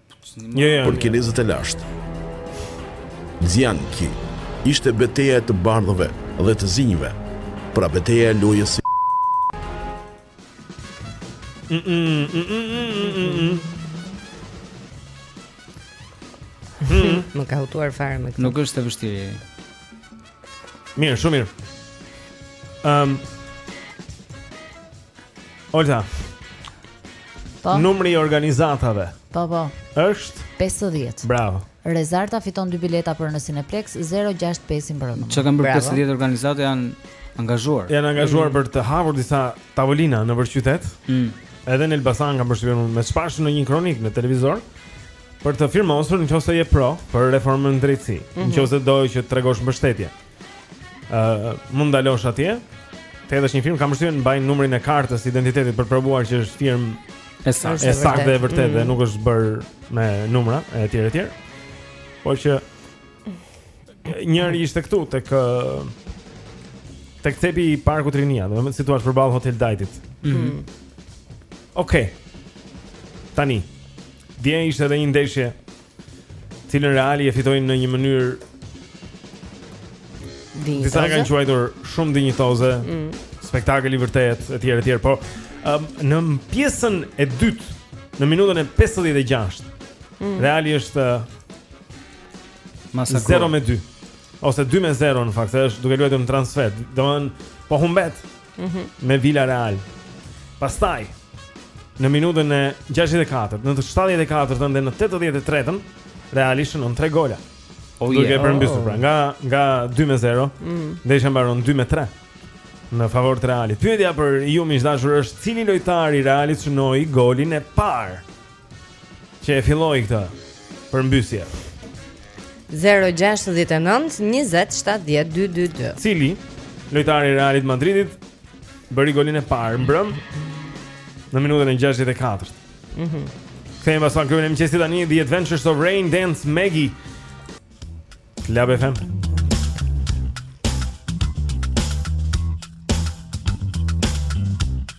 Për kinezët e lashtë. Xiangqi ishte beteja e të bardhëve dhe të zinjve, pra beteja e lojës si... Mm -mm, mm -mm, mm -mm, mm -mm. Më ka hutuar fare me këtë. Nuk është e vështirë. Mirë, shumë mirë. Ëm um, Olta. Po. Numri i organizatave. Po, po. Është 50. Bravo. Rezarta fiton dy bileta për në Cineplex 065 i mbaron. Çka kanë bërë 50 organizatë janë angazhuar. Janë angazhuar mm. për të hapur disa tavolina nëpër qytet. Mm. Edhe në Elbasan kam përshtypjen me ç'pashë në një kronikë në televizor për të firmosur në qoftë se je pro për reformën në drejtësi, mm -hmm. në qoftë se do që të tregosh mbështetje. uh, mund të ndalosh atje. Të hedhësh një firmë kam përshtypjen mbajnë numrin e kartës së identitetit për të provuar që është firmë e saktë, e saktë dhe e vërtetë mm. dhe nuk është bërë me numra e tjerë e tjerë. Por që njëri ishte këtu tek tek cepi i parkut Rinia, do të thotë si t'i thuash përballë Hotel Dajtit. Mm. Mm. Okej. Okay. Tani. Dje ishte edhe një ndeshje Cilën reali e fitoi në një mënyrë Dinjitoze Disa e kanë quajtur shumë dinjitoze mm. Spektakl i vërtetë, e tjerë, e tjerë Po, um, në pjesën e dytë Në minutën e 56 mm. Reali është Masakro 0 me 2 Ose 2 me 0 në fakt Se është duke luajtur në transfertë Domethënë, po humbet Mhm. Mm me Villarreal. Pastaj në minutën e 64, në 74-ën dhe në 83-ën Reali shënon 3 gola. Oh, Duke yeah. e përmbysur oh. pra nga nga 2-0, mm. ndeshja mbaron 2-3 në favor të Realit. Pyetja për ju miq të dashur është cili lojtar i Realit shënoi golin e parë? Që e filloi këtë përmbysje. 0-6-19-27-12-2 Cili, lojtari i Realit Madridit, bëri golin e parë mbrëm në minutën e 64. Mhm. Mm Kthehemi pas pak në mëngjes tani The Adventures of Rain Dance Maggie. Club FM.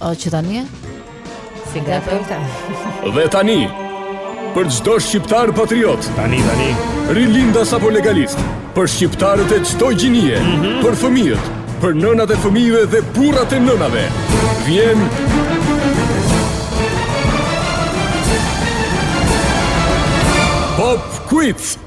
O që tani? Si nga fjalta. Dhe tani për çdo shqiptar patriot. Tani tani. Rilindas apo legalist. Për shqiptarët e çdo gjinie, mm -hmm. për fëmijët, për nënat e fëmijëve dhe burrat e nënave. Vjen Pop Quiz.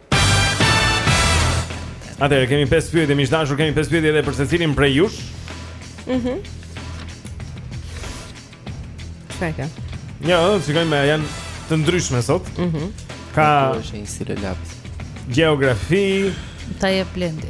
Atëherë kemi pesë pyetje, miq të dashur kemi pesë pyetje edhe për secilin prej jush. Mhm. Mm Çfarë? Ja, do të shikojmë janë të ndryshme sot. Mhm. Mm ka është një sile laps. gjeografi, ta jep Blendi.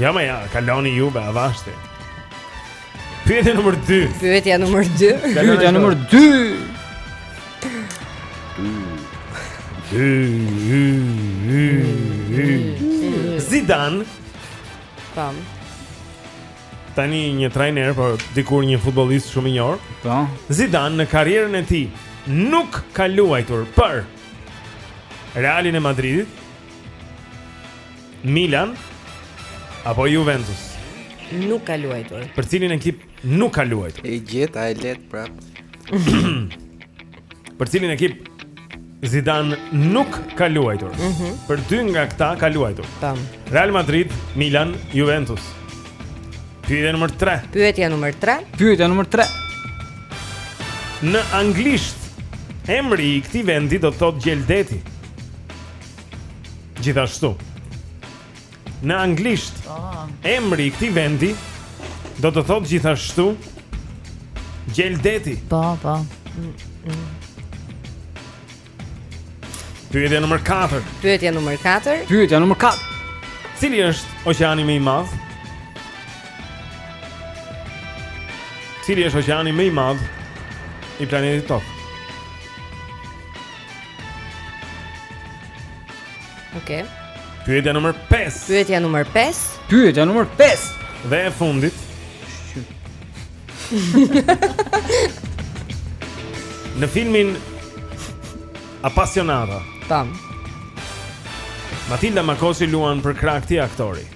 Ja më ja, kaloni ju be avash ti. Pyetja numër 2. Pyetja numër 2. Pyetja numër 2. Zidan Tam po. Tani një trajner, por dikur një futbolist shumë i njohur po. Zidan në karrierën e tij nuk ka luajtur për Realin e Madridit Milan apo Juventus? Nuk ka luajtur. Për cilin ekip nuk ka luajtur? E gjeta, e lehtë prapë. Për cilin ekip Zidan nuk ka luajtur. Mm -hmm. Për dy nga këta ka luajtur. Tam. Real Madrid, Milan, Juventus. Pyetja numër 3. Pyetja numër 3. Pyetja numër 3. Në anglisht, emri i këtij vendi do të thotë gjel deti. Gjithashtu, në anglisht, oh. emri i këtij vendi do të thotë gjithashtu gjel deti. Po, po. Mm, mm. Pyetja numër 4. Pyetja numër 4. Pyetja numër 4. Cili është oqeani me i madh? Cili është oqeani më i madh i planetit Tokë? Okej. Okay. Pyetja numër 5. Pyetja numër 5. Pyetja numër 5. Dhe e fundit. Në filmin Apasionata. Tam. Matilda Makoçi luan përkrah këtij aktori.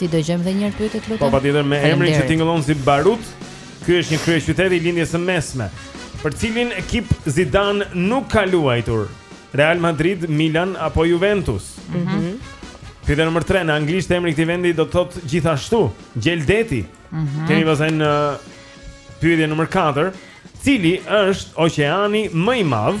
T'i dëgjojmë dhe një herë pyetjet të lutem? Po, patjetër, me emrin që tingëllon si Barut, ky është një kryeqytet i Lindjes së Mesme, për cilin ekip Zidan nuk ka luajtur Real Madrid, Milan apo Juventus. Mm -hmm. Pyetja numër 3, në anglisht emri i këtij vendi do të thotë gjithashtu, gjel deti. Mm -hmm. Kemi pastaj në pyetjen numër 4, cili është oqeani më i madh,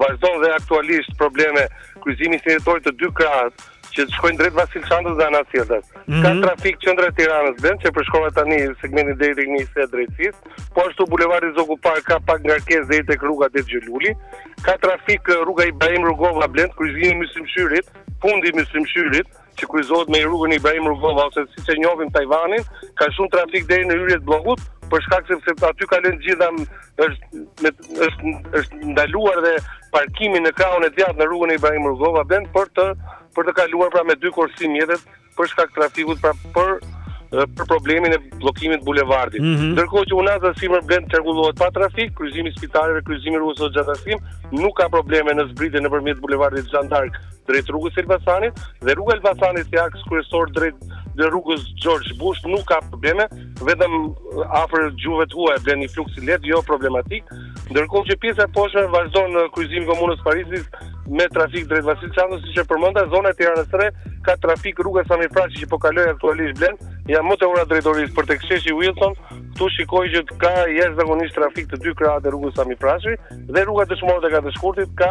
Vazhdon dhe aktualisht probleme kryqëzimi i Selitës të dy krahët që të shkojnë drejt Vasil Shantës dhe Anasirdas. Mm -hmm. Ka mhm. trafik qendra e Tiranës Blend që përshkova tani segmentin deri tek nisja e drejtësisë. Po ashtu bulevardi Zogu Parë ka pak ngarkesë deri tek rruga Ded Gjo Luli. Ka trafik rruga Ibrahim Rugova Blend kryqëzimi i Myslym Shyrit, fundi i Myslym Shyrit. Mm që kryqëzohet me rrugën Ibrahim Rugova ose siç e njohim Tajvanin, ka shumë trafik deri në hyrje të bllokut, për shkak se aty kalojnë të gjitha është është është ndaluar dhe parkimi në krahun e djathtë në rrugën Ibrahim Rugova Blend për të për të kaluar pra me dy korsi mjetet për shkak trafikut pra për për problemin e bllokimit bulevardit. Mm -hmm. Ndërkohë që unaza sipër Blend qarkullohet pa trafik, kryqëzimi spitaleve, kryqëzimi rrugës së Xhatasim nuk ka probleme në zbritje nëpërmjet bulevardit Zhan d'Ark drejt rrugës së Elbasanit dhe rruga Elbasanit si aks kryesor drejt dhe rrugës George Bush nuk ka probleme, vetëm afër gjuhëve të huaja Blend një fluks i lehtë, jo problematik. Ndërkohë që pjesa e poshtme vazhdon në kryqëzimin e komunës Parisit me trafik drejt Vasil Shantës, siç e përmenda, zona e Tiranës së Re ka trafik rruga Sami Frashëri që po kaloj aktualisht Blend, jam te ura drejtorisë për tek sheshi Wilson, këtu shikoj që ka jashtëzakonisht trafik të dy krahët e rrugës Sami Frashëri dhe rruga dëshmorët e katër shkurtit ka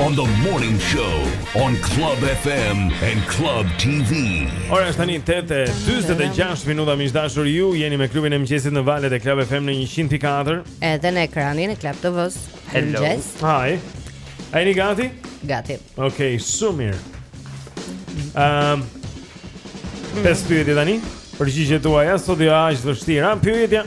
on the morning show on Club FM and Club TV. Ora është tani 8:46 minuta miq të dashur ju jeni me klubin e mëngjesit në valët e Club FM në 104. Edhe në ekranin e Club TV-s. Hello. Hi. A jeni gati? Gati. Okej, okay, shumë mirë. Ehm. Um, Pesë pyetje tani. Përgjigjet tuaja sot jo aq të vështira. Pyetja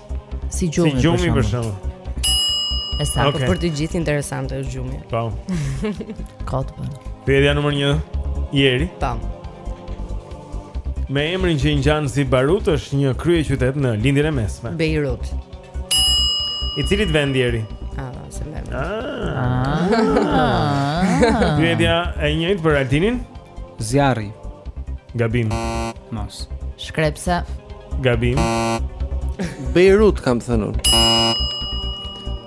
Si gjumi, si gjumi për shembull. E sa okay. për të gjithë interesante është gjumi. Po. Kot po. Pyetja numër 1. Jeri. Po. Me emrin që i ngjan si Barut është një kryeqytet në Lindjen e Mesme. Beirut. I cilit vend Eri? Ah, se më. Ah. Pyetja e njëjtë për Altinin. Zjarri. Gabim. Mos. Shkrepse. Gabim. Beirut kam thënë unë.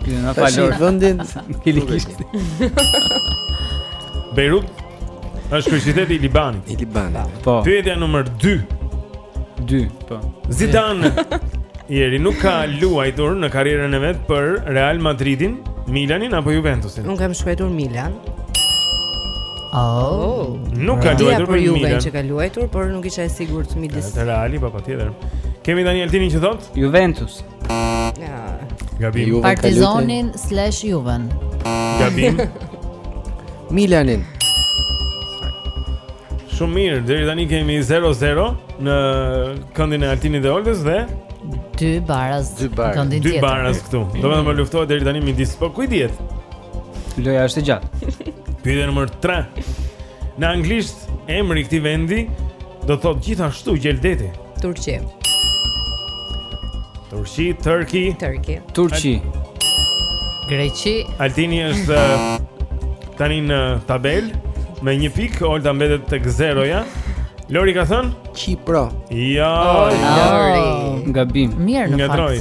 Ti na falon vendin Kilikisht. Beirut është kryeqyteti i Libanit. I Libanit. Po. Pyetja numër 2. 2, po. Zidane. Eri nuk ka luajtur në karrierën e vet për Real Madridin, Milanin apo Juventusin. Unë kam shkruar Milan. Oh, nuk ka luajtur për Juve që ka luajtur, por nuk isha e sigurt midis. Te Reali po patjetër. Kemi tani Altinin që thotë? Juventus. Ja. Gabim. Juve Partizanin slash Juven. Gabim. Milanin. Shumë mirë, deri tani kemi 0-0 në këndin e Altinit dhe Olgës dhe dy baraz. Dy baraz. Dy baraz këtu. Domethënë luftohet deri tani midis. Po kujt i dihet? Loja është e gjatë. Pyetja numër 3. Në anglisht emri i këtij vendi do thotë gjithashtu gjel deti. Turqi. Turqi, Turkey. Turkey. Turqi. Greqi. Altini është tani në tabelë me një pikë, Olta mbetet tek 0-ja. Lori ka thënë Kipro. Jo, Lori. Gabim. Mirë në fakt. Ngatërroi.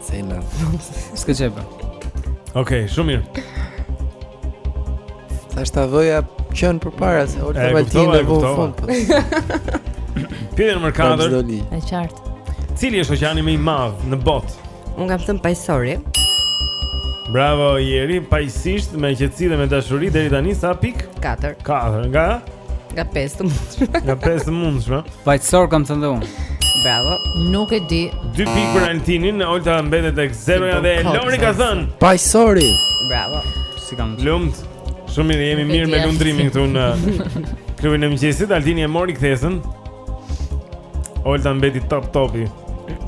Say nothing. S'ka ça i bën. Okej, shumë mirë. Tash ta vëja qen përpara se Olta E, Altin kuptova, e e vë kuptova. fund. po. Pyetja numër 4. Kapsdoli. E qartë. Cili është oqeani më i madh në botë? Unë kam thënë Paqësori. Bravo Jeri, paqësisht me qetësi dhe me dashuri deri tani sa pikë 4. 4 nga Nga pesë të mundshme. Nga pesë të mundshme. Paqësor kam thënë unë. Bravo. Nuk e di. Dy pikë për Altinin, Olta mbetet tek 0-ja dhe Lori ka thënë. Paqësori. Bravo. Të lumtë. Shumë mirë, jemi mirë me lundrimin këtu në klubin e mëngjesit. Altini e mori kthesën. Olta mbeti tap topi.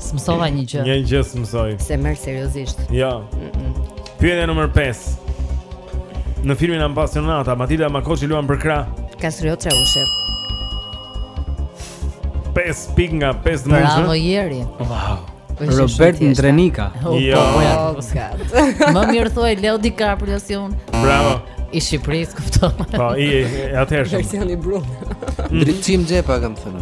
S'mësova një gjë. Një gjë s'mësoi. S'e merr seriozisht. Jo. Ja. Pyetja numër 5. Në filmin Apasionata, Matilda Makoçi luan përkrah Kastriot Çaushi. 5 pikë nga 5 të mundshme. Bravo Jeri. Wow. Po, Robert Ndrenika. Po, jo. Po, Më mirë thuaj Leo DiCaprio si unë. Bravo. I Shqipërisë kupton. Po, i atëhershëm. Versioni brun. Ndriçim Xhepa kam thënë.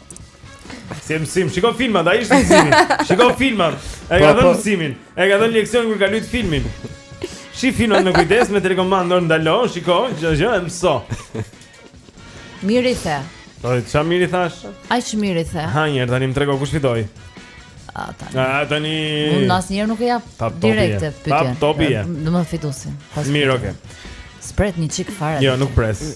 Si mësim, shiko filmat, ai është mësimi Shiko filmat, e ka po, dhënë po. mësimin E ka dhënë leksion kur ka lujtë filmin Shih filmat me kujdes, me telekomandë ndalo Shiko, gjë, gjë, e mëso Mirë e the Po, ça mirë e thashë? Aq mirë e the Ha një herë, tani më trego kush fitoi A, tani A, tani Unë asnjëherë nuk e jap direkt pyetjen Tap topi e Do më fituesin Mirë, oke okay. S'pret një çikë fare Jo, nuk pres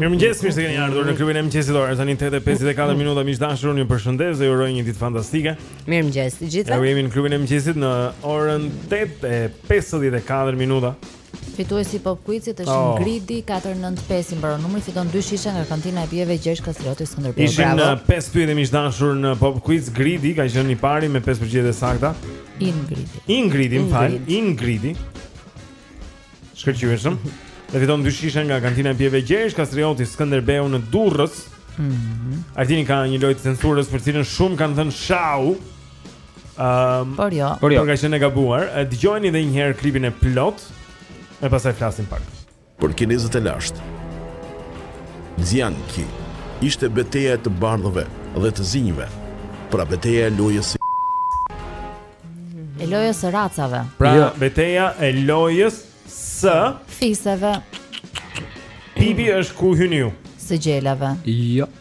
Mirëmëngjes, mirë se keni ardhur në klubin e mëngjesit. Ora tani 8:54 minuta. Miq të dashur, ju përshëndes dhe ju uroj një ditë fantastike. Mirëmëngjes të gjithëve. Ne jemi në klubin e mëngjesit në orën 8:54 minuta. Fituesi i Pop Quizit është oh. Ingridi 495 i mbaron numri fiton dy shishe nga kantina e pijeve Gjergj Kastrioti Skënderbeu. Ishin në uh, pesë pyetje miq të dashur në Pop Quiz Gridi ka qenë i pari me pesë përgjigje të sakta. Ingridi. Ingridi, më fal, Ingridi. Shkëlqyeshëm. Dhe fiton dy shishe nga kantina e pijeve Gjergj Kastrioti Skënderbeu në Durrës. Mhm. Mm Altini ka një lojë të censurës për cilën shumë kanë thënë shau. Ëm, um, por jo. Por jo. Por ka qenë e gabuar. Dëgjojeni edhe një herë klipin e plotë e pastaj flasim pak. Për kinezët e lashtë. Xiangqi ishte beteja e të bardhëve dhe të zinjve. Pra beteja e lojës së e lojës së racave. Pra jo. beteja e lojës së fiseve. Pipi është ku hyni ju? S'ë gjelave. Jo.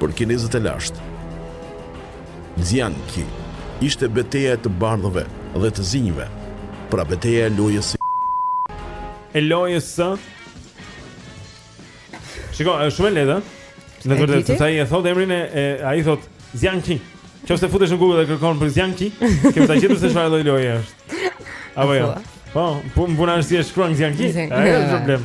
Për kinezët e lashtë, Xiangqi ishte beteja e të bardhëve dhe të zinjve, pra beteja e lojës së. E lojës së. Shiko, është shumë e lehtë, ëh. Në vërtetë, sepse ai e thotë emrin e, e ai thotë Xiangqi. Qoftë se futesh në Google dhe kërkon për Xiangqi, ke për ta gjetur se çfarë lloj loje është. Apo jo. Po, po më vonë si e shkruan Xiangqi. Ai është problem.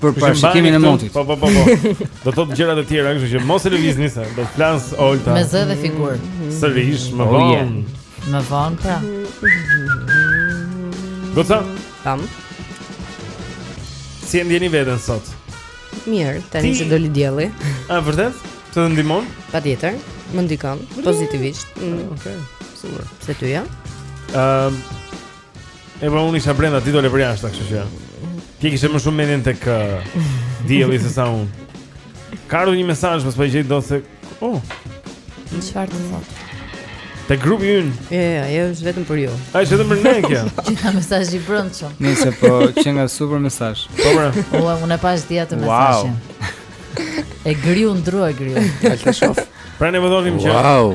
për parashikimin e motit. Po po po po. Do të thotë gjëra të tjera, kështu që mos e lëvizni se do të flas Olta. Me zë dhe figurë. Mhm. Sërish më oh, vonë. Më vonë pra. Goca? Tam. Si e ndjeni veten sot? Mirë, tani që doli dielli. A vërtet? Të ndihmon? Patjetër, më ndikon pozitivisht. Mm. Okej, okay, super. Se ty ja? Ëm, ehm, E po unë isha brenda ti dole për jashtë, kështu që. Ti kishe më shumë mendjen tek uh, dielli se sa unë. Ka ardhur një mesazh, mos po e gjej dot se oh, Çfarë të thotë? te grupi ynë. Jo, jo, jo, është vetëm për ju. Ai është vetëm për ne kjo. Që ka mesazh i brendshëm. Nëse po që nga super mesazh. Po pra. Ua, unë e pashë dhe atë Wow. mesazhin. E griu ndrua e griu. Olta shof. Pra ne vëdhonim që Wow.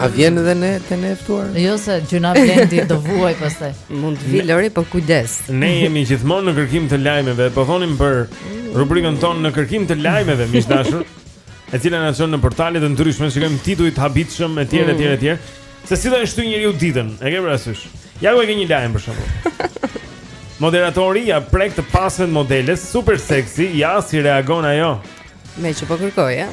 A vjen edhe ne te ne ftuar? Jo se gjynah Blendi do vuaj pastaj. Mund të vi Lori, po kujdes. Ne jemi gjithmonë në kërkim të lajmeve, po thonim për rubrikën tonë në kërkim të lajmeve, miq të dashur, e cila na çon në portale të ndryshme, shikojmë tituj të habitshëm etj mm. etj etj. Se si do të shtyjë njeriu ditën, e ke parasysh? Ja ku e ke një lajm për shembull. Moderatori ia prek të pasmen modeles super sexy, ja si reagon ajo. Me që po kërkoj, ja.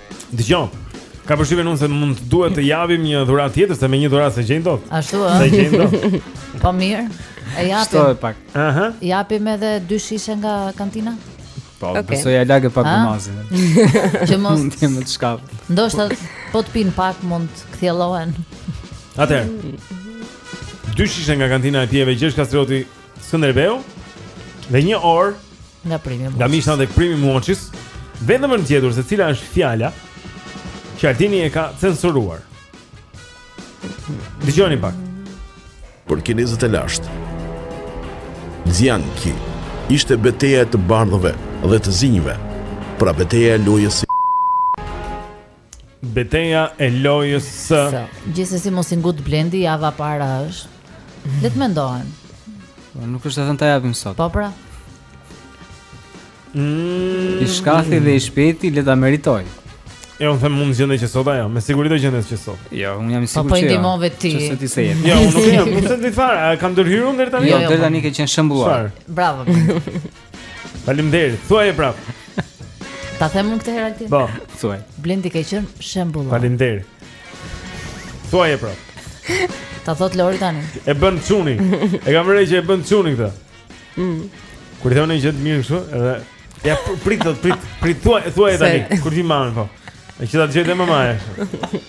Dëgjomë. Kam përshtypjen unë se mund të duhet të japim një dhuratë tjetër se me një dhuratë s'e gjejnë dot. Ashtu ë. S'e gjejnë dot. Po mirë. E japim. Shtohet pak. Aha. Japim edhe dy shishe nga kantina. Po, okay. besoj ia lagë pak gurmazin. Që mos mund të më të shkap. Ndoshta po të pinë pak mund të kthjellohen. Atë. Dy shishe nga kantina e pijeve Gjergj Kastrioti Skënderbeu dhe një orë Nga primi Muçis. Nga mishna dhe primi Muçis. Vetëm me gjetur se cila është fjala që Altini e ka censuruar. Dëgjoni pak. Për kinezët e lashtë. Xiangqi ishte beteja e të bardhëve dhe të zinjve. Pra beteja e lojës Beteja e lojës së sot, Gjithsesi mos i ngut blendi java para është Le të mendohen po, Nuk është e thënë ta japim sot Po pra mm. I shkathi dhe i shpejti le ta meritojë Jo, unë them mund të gjendet që sot ajo, me siguri do gjendet që sot. Jo, unë jam i po, sigurt po që. Po po ndihmove ti. Që se ti se jeni. Jo, unë nuk jam, nuk e di fare, kam ndërhyrë unë deri tani. Jo, jo deri po. tani ke qenë shembullor. Bravo. Faleminderit. Thuaje prap. Ta them unë këtë herë Altin. Po, thuaj. Blendi ka qenë shembull. Faleminderit. Thuaje prap. Ta thot Lori tani. E bën çuni. E kam vënë re që e bën çuni këtë. Mm. Kur i thonë një gjë të mirë kështu, edhe ja prit, prit, prit, prit thuaj, thuaj tani. Kur ti marrën po. E që ta dëgjojë mamaja.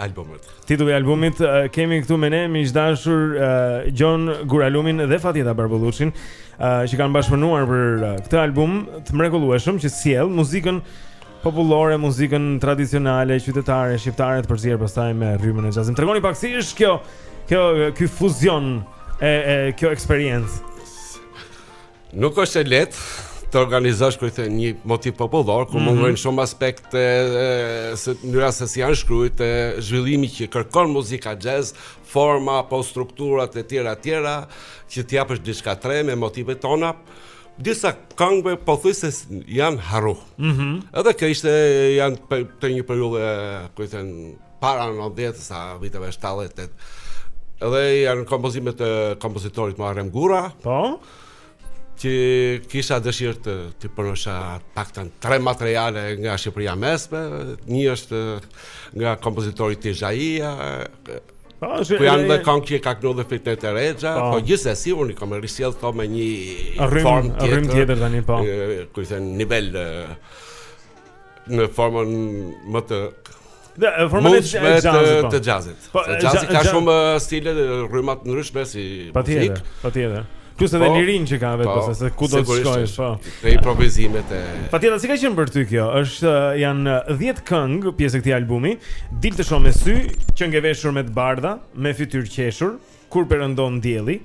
albumit. Titulli i albumit uh, kemi këtu me ne miq të dashur uh, Gjon Guralumin dhe Fatjeta Barbullushin, uh, që kanë bashkëpunuar për uh, këtë album të mrekullueshëm që sjell muzikën popullore, muzikën tradicionale qytetare shqiptare të përzier pastaj me rrymën e jazzit. Tregoni pak si është kjo kjo ky fuzion e, e kjo eksperiencë. Nuk është e lehtë të organizosh ku i thonë një motiv popullor ku mm -hmm. mungojnë shumë aspekte se mënyra se si janë shkruar të zhvillimi që kërkon muzika jazz, forma apo strukturat e tjera e tjera që t'i japësh diçka të re me motivet tona disa këngëve pothujse janë harru. Mm -hmm. Edhe kjo ishte janë të një periudhe, ku i thonë, para nëntëdhjetës a viteve 78. Edhe janë kompozime të kompozitorit Muharrem Gurra. Po. Që kisha dëshirë të të përmendsha pak të tre materiale nga Shqipëria e Mesme, një është nga kompozitori Tish Daija, Po, ku janë dhe këngë që ka kënu dhe Fitnete Rexha, po, po gjithsesi unë i kom risjellë këto me një rrim, form tjetër, rrim tjetër tani, po. Ku i thonë nivel në formën më të Në formën e jazzit. Po. Të jazzit. Po, jazzi ka shumë uh, stile dhe rryma të ndryshme si muzik. Patjetër, patjetër. Plus edhe po, lirin që ka vetë, po, se ku do të shkojsh, po. Te improvizimet e Patjetër, si ka qenë për ty kjo? Është uh, janë 10 uh, këngë pjesë e këtij albumi. Dil të shoh me sy, qenke veshur me të bardha, me fytyrë qeshur, kur perëndon dielli.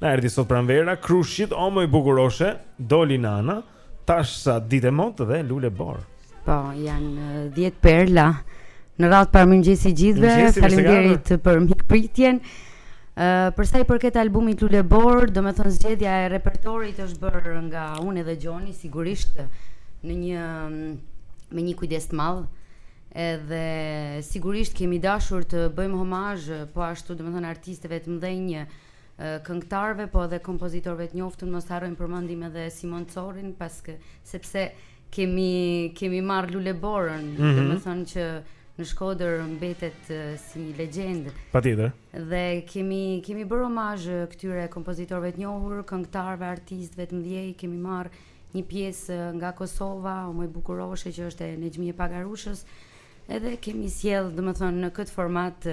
Na erdhi sot pranvera, krushqit, o moj bukuroshe, doli nana. Tash sa ditë e mot dhe lule bor. Po, janë 10 perla. Në radhë të parë mëngjes gjithëve. Faleminderit për mikpritjen. Ë, uh, për sa i përket albumit Lule Bor, domethënë zgjedhja e repertorit është bërë nga unë dhe Gjoni sigurisht në një me një kujdes të madh. Edhe sigurisht kemi dashur të bëjmë homazh po ashtu domethënë artistëve të mëdhenj këngëtarëve po edhe kompozitorëve të njoftun mos harrojmë përmendim dhe Simon Gjonin pasi që sepse kemi kemi marr Lule Borën mm -hmm. domethënë që në Shkodër mbetet si një legjendë patjetër dhe kemi kemi bërë omazh këtyre kompozitorëve të njohur këngëtarëve artistëve të mëdhej kemi marr Një pjesë nga Kosova, o moj bukuroshe që është e Nexhmije Pagarushës, edhe kemi sjell, domethënë në këtë format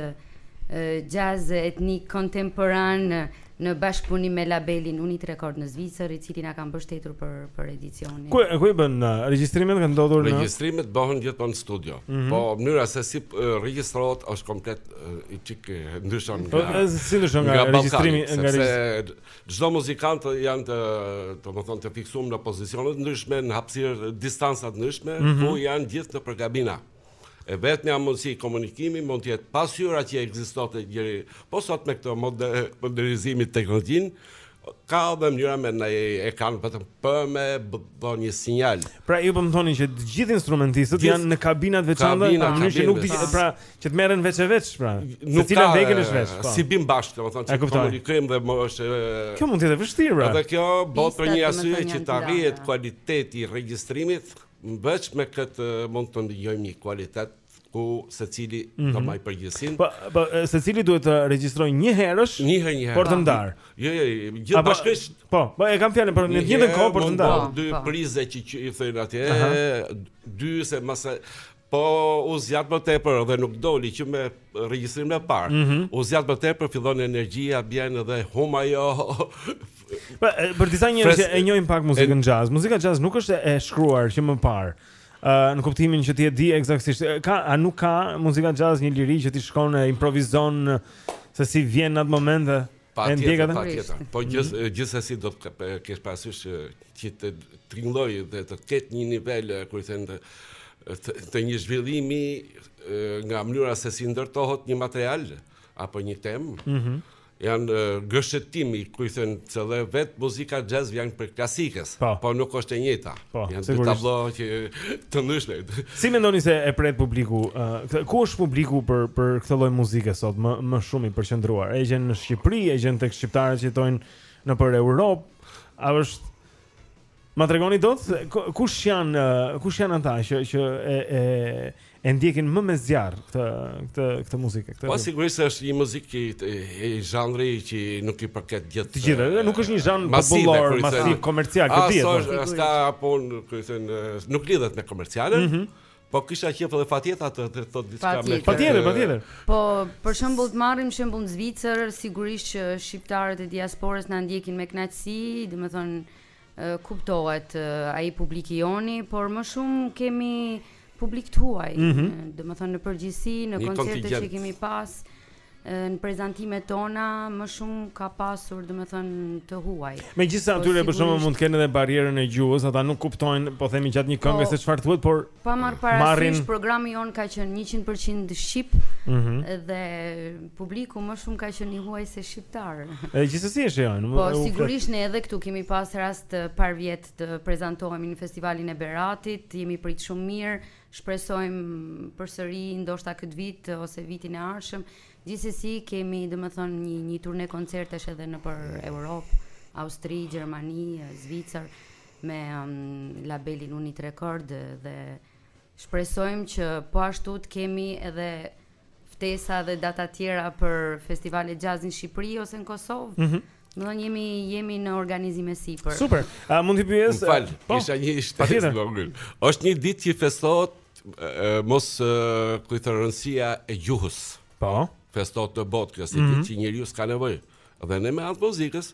jazz etnik kontemporan në bashkëpunim me labelin Unit Records në Zvicër, i cili na ka mbështetur për për edicionin. Ku ku i bën uh, regjistrimet kanë ndodhur në Regjistrimet bëhen gjithmonë në studio. Mm -hmm. Po mënyra se si uh, regjistrohet është komplet uh, i çik ndryshon po, nga. Po si ndryshon nga, nga regjistrimi nga regjistrimi Çdo muzikant janë të, domethënë të fiksuar në pozicione të ndryshme, në hapësirë, distanca të ndryshme, mm -hmm. ku janë gjithë nëpër kabina. E vetmja mundësi komunikimi mund të jetë pasqyra që ekziston te gjëri, po sot me këtë modernizim të teknologjisë, ka dhe mënyra me në e kanë vetëm për me bë një sinjal. Pra ju po më thoni që të gjithë instrumentistët janë në kabina të veçanta, në mënyrë që nuk di, pra Që të merren veç e veç, pra. Nuk cilën ka, vegën është veç, po. S'i bim bashkë, domethënë, që po i krem dhe më është Kjo mund të jetë vështirë, pra. Edhe kjo bohet për një arsye që të arrihet kualiteti i regjistrimit, mbëç me këtë mund të ndigjojmë një kualitet ku secili mm -hmm. të mhm. maj përgjegjësinë. Po, po secili duhet të regjistrojë një herësh, një herë një herë. Por të ndar. Jo, jo, gjithë bashkësh. Po, po e kam fjalën për një ditën kohë për të ndar. Dy prize që i thënë atje, dy se masa Po u zgjat më tepër dhe nuk doli që me regjistrimin e parë. Mm -hmm. U zgjat më tepër, fillon energjia, bjen edhe humb ajo. Po për disa njerëz që e njohin pak muzikën e... jazz, muzika jazz nuk është e shkruar që më parë. Uh, në kuptimin që ti e di eksaktësisht ka a nuk ka muzika jazz një liri që ti shkon e improvizon se si vjen në atë moment dhe Patjetër, patjetër. Po mhm. gjithsesi do të kesh parasysh që që të tingëllojë dhe të ketë një nivel ku i thonë të, të, të një zhvillimi nga mënyra se si ndërtohet një material apo një temë. Mm -hmm. Janë gërshetime ku i thonë se dhe vet muzika jazz vjen prej klasikes, po. po nuk është e njëjta. Po, janë dy tablo të ndryshme. Si mendoni se e pret publiku? Uh, ku është publiku për për këtë lloj muzike sot më më shumë i përqendruar? E gjen në Shqipëri, e gjen tek shqiptarët që jetojnë nëpër Europë? A është Ma tregoni dot kush janë kush janë ata që që e e e ndjekin më me zjarr këtë këtë këtë muzikë këtë. Po sigurisht është një muzikë e zhanri që nuk i përket gjithë. Të gjithë, edhe nuk është një zhanër popullor, masiv komercial kjo dihet. Aso po. është ka apo kur i thonë nuk lidhet me komercialin. Mm -hmm. Po kisha qejf edhe Fatjeta të të thotë diçka me patjetër, patjetër. Po për shembull të marrim shembull në Zvicër, sigurisht që shqiptarët e diasporës na ndjekin me kënaqësi, domethënë kuptohet ai publiki joni, por më shumë kemi publik të huaj, mm -hmm. domethënë në përgjithësi, në koncertet që kemi pas, në prezantimet tona, më shumë ka pasur, domethënë, të huaj. Megjithëse po atyre, për shembull, mund të kenë edhe barrierën e gjuhës, ata nuk kuptojnë, po themi gjatë një këngë, po, se çfarë thuhet, por Pa marrë parasysh, programi jonë ka qenë 100% shqip mm -hmm. dhe publiku më shumë ka qenë i huaj se shqiptar. Edhe gjithsesi është jo. Po sigurisht ne edhe këtu kemi pas rast parvjet të prezantohemi në festivalin e Beratit, jemi prit shumë mirë, shpresojmë përsëri ndoshta këtë vit ose vitin e ardhshëm. Gjithsesi kemi domethënë një një turne koncertesh edhe nëpër Europë, Austri, Gjermani, Zvicër. me labelin Unit Record dhe shpresojmë që po ashtu të kemi edhe ftesa dhe data tjera për festivale jazz në Shqipëri ose në Kosovë. Mm -hmm. Do të jemi jemi në organizim e sipër. Super. A mund të pyes? Më fal, po, isha një ishte. Patjetër. Është një ditë që festohet me u kujtu rëndësia e gjuhës. Po. Festohet në botë, kjo si mm -hmm. ditë që njeriu s'ka nevojë. Dhe ne me atë muzikës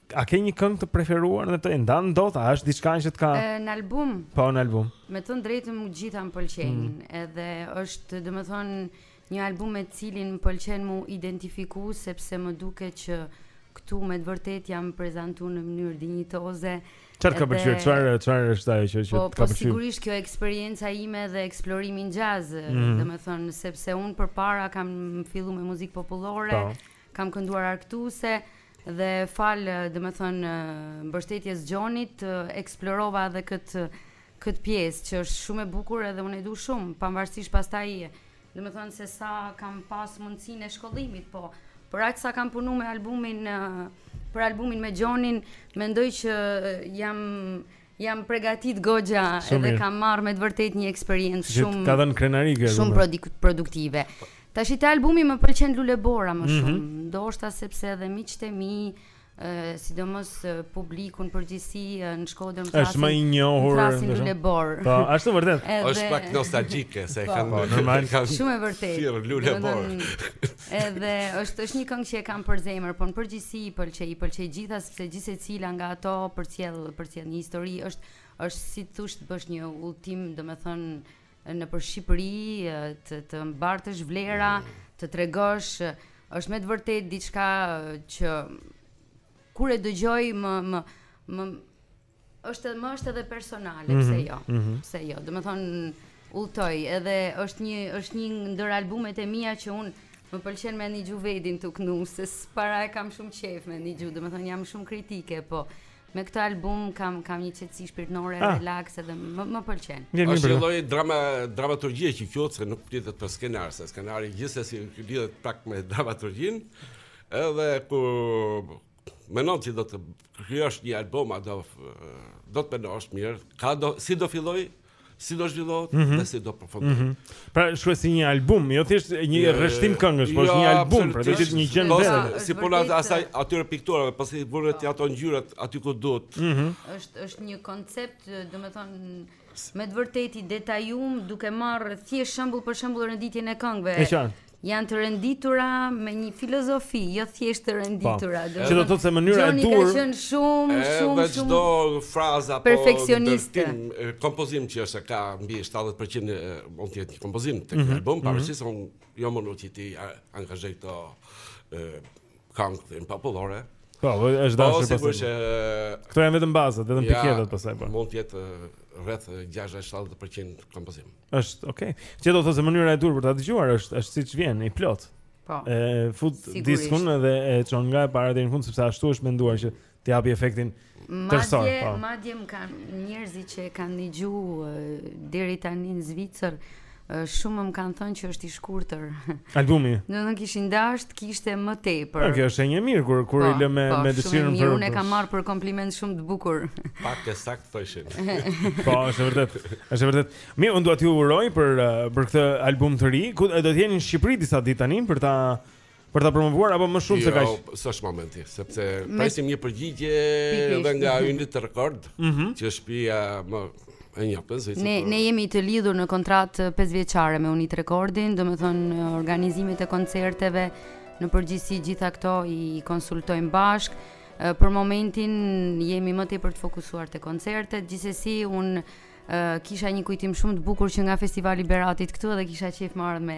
A ke një këngë të preferuar? E ndan dot, a është diçka që të ka? Në album. Po, në album. Me thënë të drejtën të gjitha më pëlqejnë, mm. edhe është, domethënë, një album me të cilin më pëlqen me u identifiku sepse më duket që këtu me të vërtetë jam prezantu në mënyrë dinjitoze. Çfarë ka pëlqyer? Çfarë çfarë është ajo që që po, ka po, pëlqyer? Po sigurisht kjo eksperienca ime dhe eksplorimi në jazz, mm -hmm. domethënë sepse unë përpara kam fillu me muzikë popullore. Po. Kam kënduar argëtuese dhe falë, domethënë, mbështetjes s'Gjonit, eksplorova edhe këtë këtë pjesë që është shumë e bukur edhe unë e du shumë, pavarësisht pastaj, domethënë se sa kam pas mundësinë e shkollimit, po për aq sa kam punu me albumin për albumin me Gjonin, mendoj që jam Jam pregatit goxha edhe kam marrë me të vërtetë një eksperiencë shumë ka dhënë krenari kjo shumë produktive. Tashi te albumi më pëlqen Lulebora më mhm. shumë, mm -hmm. ndoshta sepse edhe miqtë e mi sidomos publiku në përgjithësi në Shkodër më thrrasin. Është më i njohur. Thrrasin Lule Borë. Po, ashtu vërtet. Është pak nostalgjike se e po. kanë po, normal kanë. Shumë e vërtetë. Lule Borë. Edhe është është një këngë që e kam për zemër, po në përgjithësi i pëlqej, i pëlqej gjitha sepse gjithsecila nga ato përcjell përcjell një histori, është është si thosh të bësh një udhëtim, domethënë nëpër Shqipëri, të të mbartësh vlera, të tregosh, është me të vërtetë diçka që kur e dëgjoj më më më Është më është edhe personale, pse mhm, jo? Mhm. Pse jo? Do të thon udhëtoj, edhe është një është një ndër albumet e mia që un më pëlqen me nigju vedin tu knu, se s'para e kam shumë qejf me nigju, do të thon jam shumë kritike, po me këtë album kam kam një qetësi shpirtërore, ah. relax edhe më më pëlqen. Është një lloj drama dramaturgjie që qoftë se nuk lidhet me skenar, se skenari gjithsesi lidhet pak me dramaturgjinë. Edhe ku Menon si do të krijosh një album a do do të menosh mirë, ka do si do filloj, si do zhvillohet mm -hmm. dhe si do përfundoj. Mm -hmm. Pra shkruaj si një album, jo thjesht një yeah, rreshtim këngësh, por jo, një album, pra do të jetë një gjë ndër. Si puna e asaj atyre pikturave, pasi vure ti ato ngjyrat aty ku duhet. Mm -hmm. Është është një koncept, domethënë me të vërtetë i detajum duke marrë thjesht shembull për shembull renditjen e këngëve. E qartë. Janë të renditura me një filozofi, jo thjesht të renditura. Po. Që do të thotë se mënyra e duhur. Ka qenë shumë, shumë, shumë. Çdo frazë apo perfeksioniste. Kompozim që është ka mbi 70% mund të jetë një kompozim tek mm -hmm. album, pavarësisht se unë jo më nuk i ti angazhoj këto Këngët popullore Po, po është po, dashur pastaj. Është Këto janë vetëm bazat, vetëm ja, piketët pastaj po. Mund të jetë rreth 60-70% kompozim. Është, okay. Që do të thotë se mënyra e duhur për ta dëgjuar është është siç vjen i plotë. Po. E fut Sigurisht. diskun dhe e çon nga e para deri në fund sepse ashtu është menduar që Të japi efektin tërësor. Madje, po. madje më kanë, njerëzit që e kanë dëgju deri tani në Zvicër, shumë më kanë thënë që është i shkurtër. Albumi. Do të kishin dashur të kishte më tepër. Kjo është gjë e mirë kur kur po, i lë me po, me dëshirën për. Po, unë e kam marr për kompliment shumë të bukur. Pak e saktë thoshin. Po, është vërtet. Është vërtet. Mirë, unë dua t'ju uroj për për këtë album të ri. Ku do të jeni në Shqipëri disa ditë tani për ta Për ta promovuar apo më shumë jo, se kaq? Jo, s'është momenti, sepse Me... presim një përgjigje edhe nga Unit Record, mm -hmm. që është shtëpia. Po- ne, ne jemi të lidhur në kontratë 5 vjeçare me Unit Recordin, domethonë organizimet e koncerteve, në përgjithësi gjitha këto i konsultojmë bashkë, për momentin jemi më tepër të fokusuar te koncertet, gjithsesi un kisha një kujtim shumë të bukur që nga festivali i Beratit këtu dhe kisha qejf marrë me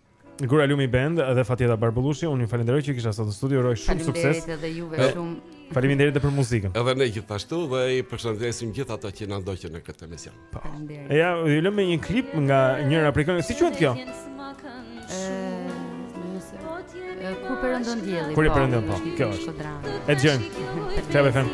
Gura Lumi Band dhe Fatjeta Barbullushi, unë ju falenderoj që ju kisha sot në studio, uroj shumë sukses. Faleminderit edhe juve shumë. Faleminderit edhe për muzikën. Edhe ne gjithashtu dhe i përshëndesim gjithë ata që na ndoqën në këtë emision. Po. Faleminderit. Ja, ju lëmë me një klip nga njëra prej këngëve. Si quhet kjo? Kur perëndon dielli. Kur po. perëndon po. Kjo është. E dëgjojmë. Klavë fem.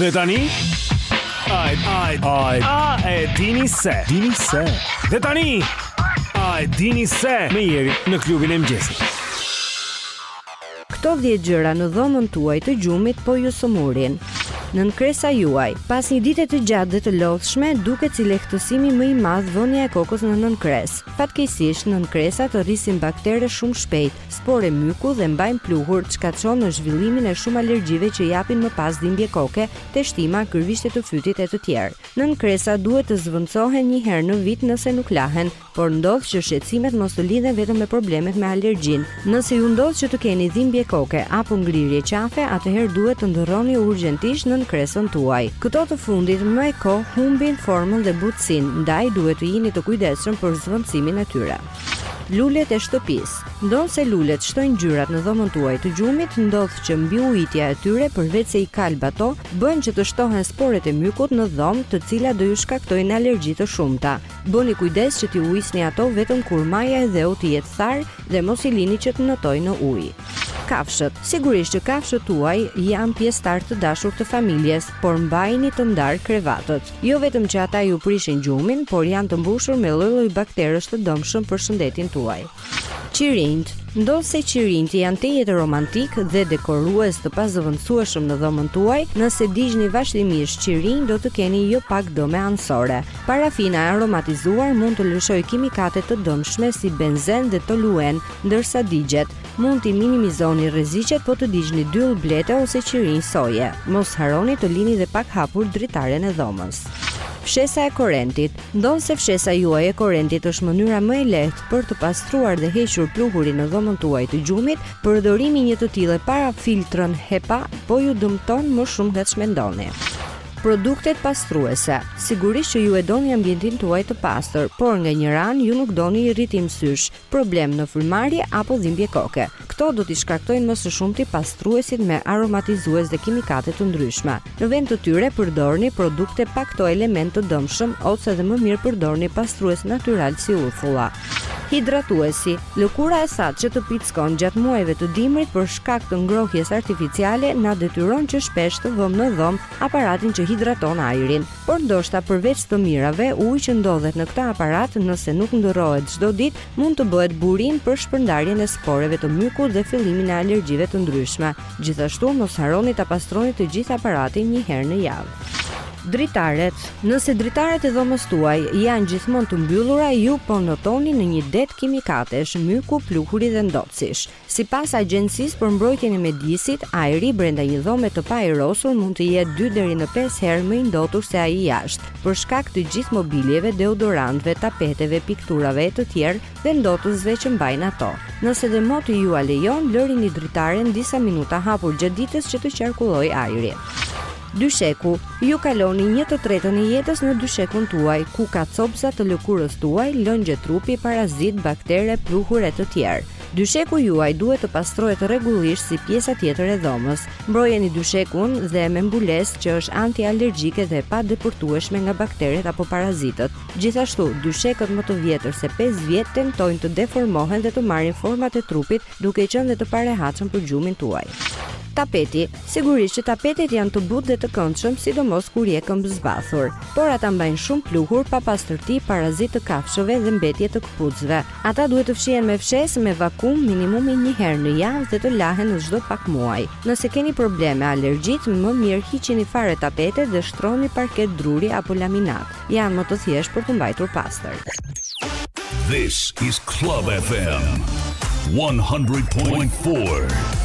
Dhe tani Ai ai ai a e dini se dini se Dhe tani ai dini se me jeri në klubin e mëjesit Këto 10 gjëra në dhomën tuaj të gjumit po ju sëmurin në nënkresa juaj. Pas një dite të gjatë dhe të lodhshme, duket si lehtësimi më i madh vënia e kokës në nënkres. Fatkeqësisht, nënkresat rrisin baktere shumë shpejt, spore myku dhe mbajnë pluhur, çka çon në zhvillimin e shumë alergjive që japin më pas dhimbje koke, teshtima, gërvishtje të fytit e të tjerë. Nënkresat duhet të zvëndësohen një herë në vit nëse nuk lahen, por ndodh që shqetësimet mos të lidhen vetëm me problemet me alergjinë. Nëse ju ndodh që të keni dhimbje koke apo ngrirje qafe, atëherë duhet të ndërroni urgjentisht nënkresën tuaj. Këto të fundit me kohë humbin formën dhe butësinë, ndaj duhet të jini të kujdesshëm për zvëndësimin e tyre. Lulet e shtëpisë. Ndonëse lulet shtojnë ngjyrat në dhomën tuaj të gjumit, ndodh që mbiujitja e tyre përveçse i kalb ato, bën që të shtohen sporet e mykut në dhomë, të cilat do ju shkaktojnë alergji të shumta. Bëni kujdes që t'i ujisni ato vetëm kur maja e dheut të jetë tharë dhe mos i lini që të notojnë në ujë. Kafshët. Sigurisht që kafshët tuaj janë pjesëtarë të dashur të familjes, por mbajini të ndarë krevatët. Jo vetëm që ata ju prishin gjumin, por janë të mbushur me lloj-lloj bakteresh të dëmshëm për shëndetin tuaj. Qirinjtë, Ndonëse qirinjtë janë tejet romantikë dhe dekorues të pazëvendësueshëm në dhomën tuaj, nëse digjni vazhdimisht qirinj do të keni jo pak dëme anësore. Parafina e aromatizuar mund të lëshojë kimikate të dëmshme si benzen dhe toluen ndërsa digjet. Mund t'i minimizoni rreziqet po të digjni dyll blete ose qirinj soje. Mos harroni të lini dhe pak hapur dritaren e dhomës. Fshesa e korentit. Ndonëse fshesa juaj e korentit është mënyra më e lehtë për të pastruar dhe hequr pluhurin në dhomën tuaj të gjumit, përdorimi i një të tille pa filtrin HEPA po ju dëmton më shumë se ç'mendoni. Produktet pastruese. Sigurisht që ju e doni ambientin tuaj të pastër, por nga njëra anë ju nuk doni irritim sysh, problem në frymëmarrje apo dhimbje koke. Këto do t'i shkaktojnë më së shumti pastruesit me aromatizues dhe kimikate të ndryshme. Në vend të tyre përdorni produkte pa këto elementë të dëmshëm ose dhe më mirë përdorni pastrues natyralë si uthulla. Hidratuesi, lëkura e thatë që të pickon gjatë muajve të dimrit për shkak të ngrohjes artificiale na detyron që shpesh të vëmë në dhomë aparatin që hidraton ajrin. Por ndoshta përveç të mirave, uji që ndodhet në këtë aparat nëse nuk ndërrohet çdo ditë, mund të bëhet burim për shpërndarjen e sporeve të mykut dhe fillimin e alergjive të ndryshme. Gjithashtu, mos harroni ta pastroni të gjithë aparatin një herë në javë. Dritaret. Nëse dritaret e dhomës tuaj janë gjithmonë të mbyllura, ju po notoni në një det kimikatesh, myku, pluhuri dhe ndotësish. Sipas Agjencisë për Mbrojtjen e Mjedisit, ajri brenda një dhome të paajrosur mund të jetë dy deri në pesë herë më i ndotur se ai jashtë, për shkak të gjithë mobilieve, deodorantëve, tapeteve, pikturave e të tjerë dhe ndotësve që mbajnë ato. Nëse dhe moti jua lejon, lërini dritaren disa minuta hapur gjatë ditës që të qarkullojë ajri. Dysheku, Ju kaloni një të tretën e jetës në dyshekun tuaj, ku ka copëza të lëkurës tuaj, lëngje trupi, parazitë, baktere, pluhur e të tjerë. Dysheku juaj duhet të pastrohet rregullisht si pjesa tjetër e dhomës. Mbrojeni dyshekun dhe me mbulesë që është antialergjike dhe e padepërtueshme nga bakteret apo parazitët. Gjithashtu, dyshekët më të vjetër se pesë vjet tentojnë të deformohen dhe të marrin format e trupit duke qenë dhe të parehatshëm për gjumin tuaj. Tapeti, Sigurisht që tapetet janë të butë dhe të këndshëm, sidomos kur je këmbëzbathur. Por ata mbajnë shumë pluhur, papastërti, parazitë të kafshëve dhe mbetje të këpucëve. Ata duhet të fshihen me fshesë me vakum minimumi një herë në javë dhe të lahen çdo pak muaj. Nëse keni probleme me alergjitë, më mirë hiqini fare tapetet dhe shtroni parket druri apo laminat. Janë më të thjeshtë për të mbajtur pastër. This is Club FM 100.4.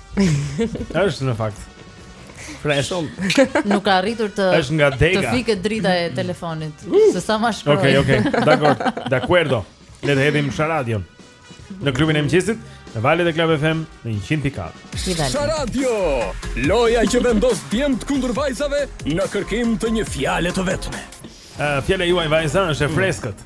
Është në fakt. Freshum. Nuk ka arritur të Është nga dega. Të fikë drita e telefonit. Se sa më shpreh. Okej, okay, okej. Okay. Dakord. De acuerdo. Le të hedhim sharadion. Në klubin e mëngjesit, në valët e Club FM në 100.4. Sharadio. Loja që vendos djemtë kundër vajzave në kërkim të një fjale të vetme. Ë, uh, fjala juaj vajza është e freskët.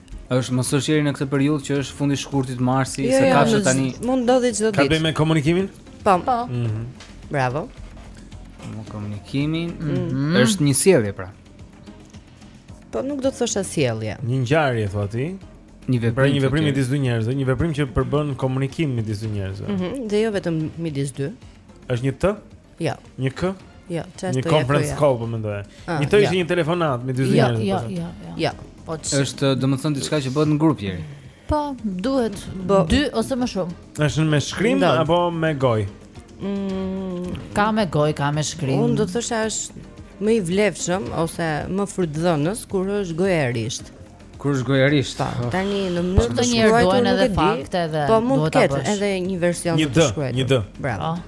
Është më sëshiri në këtë periudhë që është fundi i shkurtit marsi, jo, se jo, kafshë tani. Mund të ndodhë çdo ditë. Ka të bëjë me komunikimin? Po. Po. Mhm. Mm Bravo. Me komunikimin. Mm -hmm. Është një sjellje pra. Po nuk do të thosha sjellje. Një ngjarje thua ti? Një veprim, pra një veprim midis dy njerëzve, një veprim që përbën komunikim midis dy njerëzve. Mhm. Mm dhe jo vetëm midis dy. Është një të? Jo. Një kë? Jo, çfarë është? Një conference call po mendoj. Ah, një të ishte një telefonat midis dy, jo, njerëzve. Jo, jo, jo. Jo. Po është domethënë diçka që bëhet në grup ieri. Po, duhet bë dy ose më shumë. Është me shkrim apo me gojë? Mm, ka me gojë, ka me shkrim. Unë do të thosha është më i vlefshëm ose më frytdhënës kur është gojërisht. Kur është gojërisht. Po, oh. Tani në mënyrë të shkruar edhe fakte edhe po mund të ketë edhe një version të shkruar. Një D, një D. Bravo. Oh.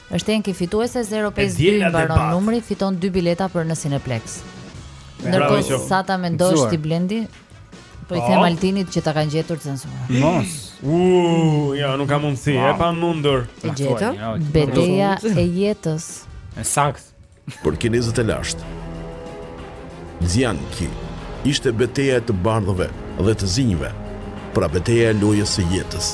Është Enki fituese 052 i mbaron numri, fiton dy bileta për në Cineplex. Ndërkohë sa ta mendosh ti Blendi? Po i po. them Altinit që ta kanë gjetur censura. Mos. Uuu, ja, nuk ka mundësi, e pa mundur. E gjetëm? Beteja e jetës. E saktë. Për kinezët e lashtë. Zian Ki ishte beteja e të bardhëve dhe të zinjëve. Pra beteja e lojës së jetës.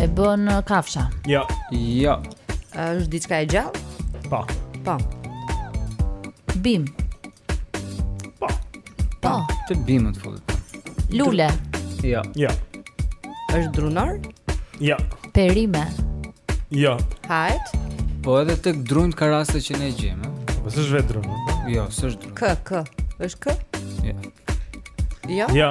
E bën uh, kafsha. Jo. Jo. Është diçka e gjallë? Po. Po. Bimë. Po. Po. Te bimët futet. Lule. Jo. Jo. Është drunor? Jo. Perime. Jo. Hajt. Po edhe tek drunjtë ka raste që ne gjejmë. Po s'është vetë drunjtë. Jo, s'është drunjtë. K, k. Është k? Jo. Jo. Jo.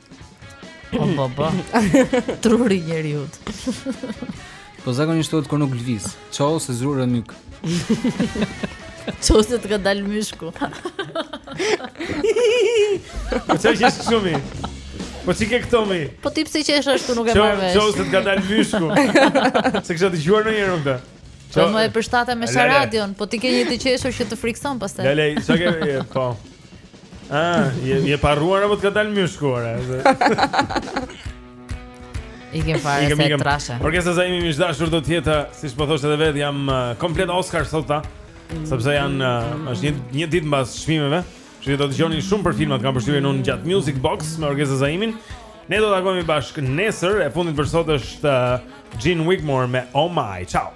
Po po po. Truri i njeriut. Po zakonisht thotë kur nuk lviz, çohu se zure myk. Çohu se të ka dalë myshku. Po çaj që shumë. Po çike këto mi. Po ti pse që është ashtu nuk e marr vesh. Çohu se të ka dalë myshku. S'e kisha dëgjuar ndonjëherë këtë. Po më e përshtate me sa radion, po ti ke një të qeshur që të frikson pastaj. Lele, sa ke po. Ah, je je parruar apo të ka dal myshku ore. I ke fare se trashe. Orgesa Zaimi e dashur do të jetë, siç po thoshte edhe vet, jam uh, komplet Oscar sot, mm. sepse janë uh, është një një ditë mbas çmimeve. Kështu që do të dëgjoni shumë për filmat, kam përshtypjen unë gjatë Music Box me Orgesa Zaimin. Ne do të takohemi bashkë nesër, e fundit për sot është uh, Gin Wigmore me Oh My. Ciao.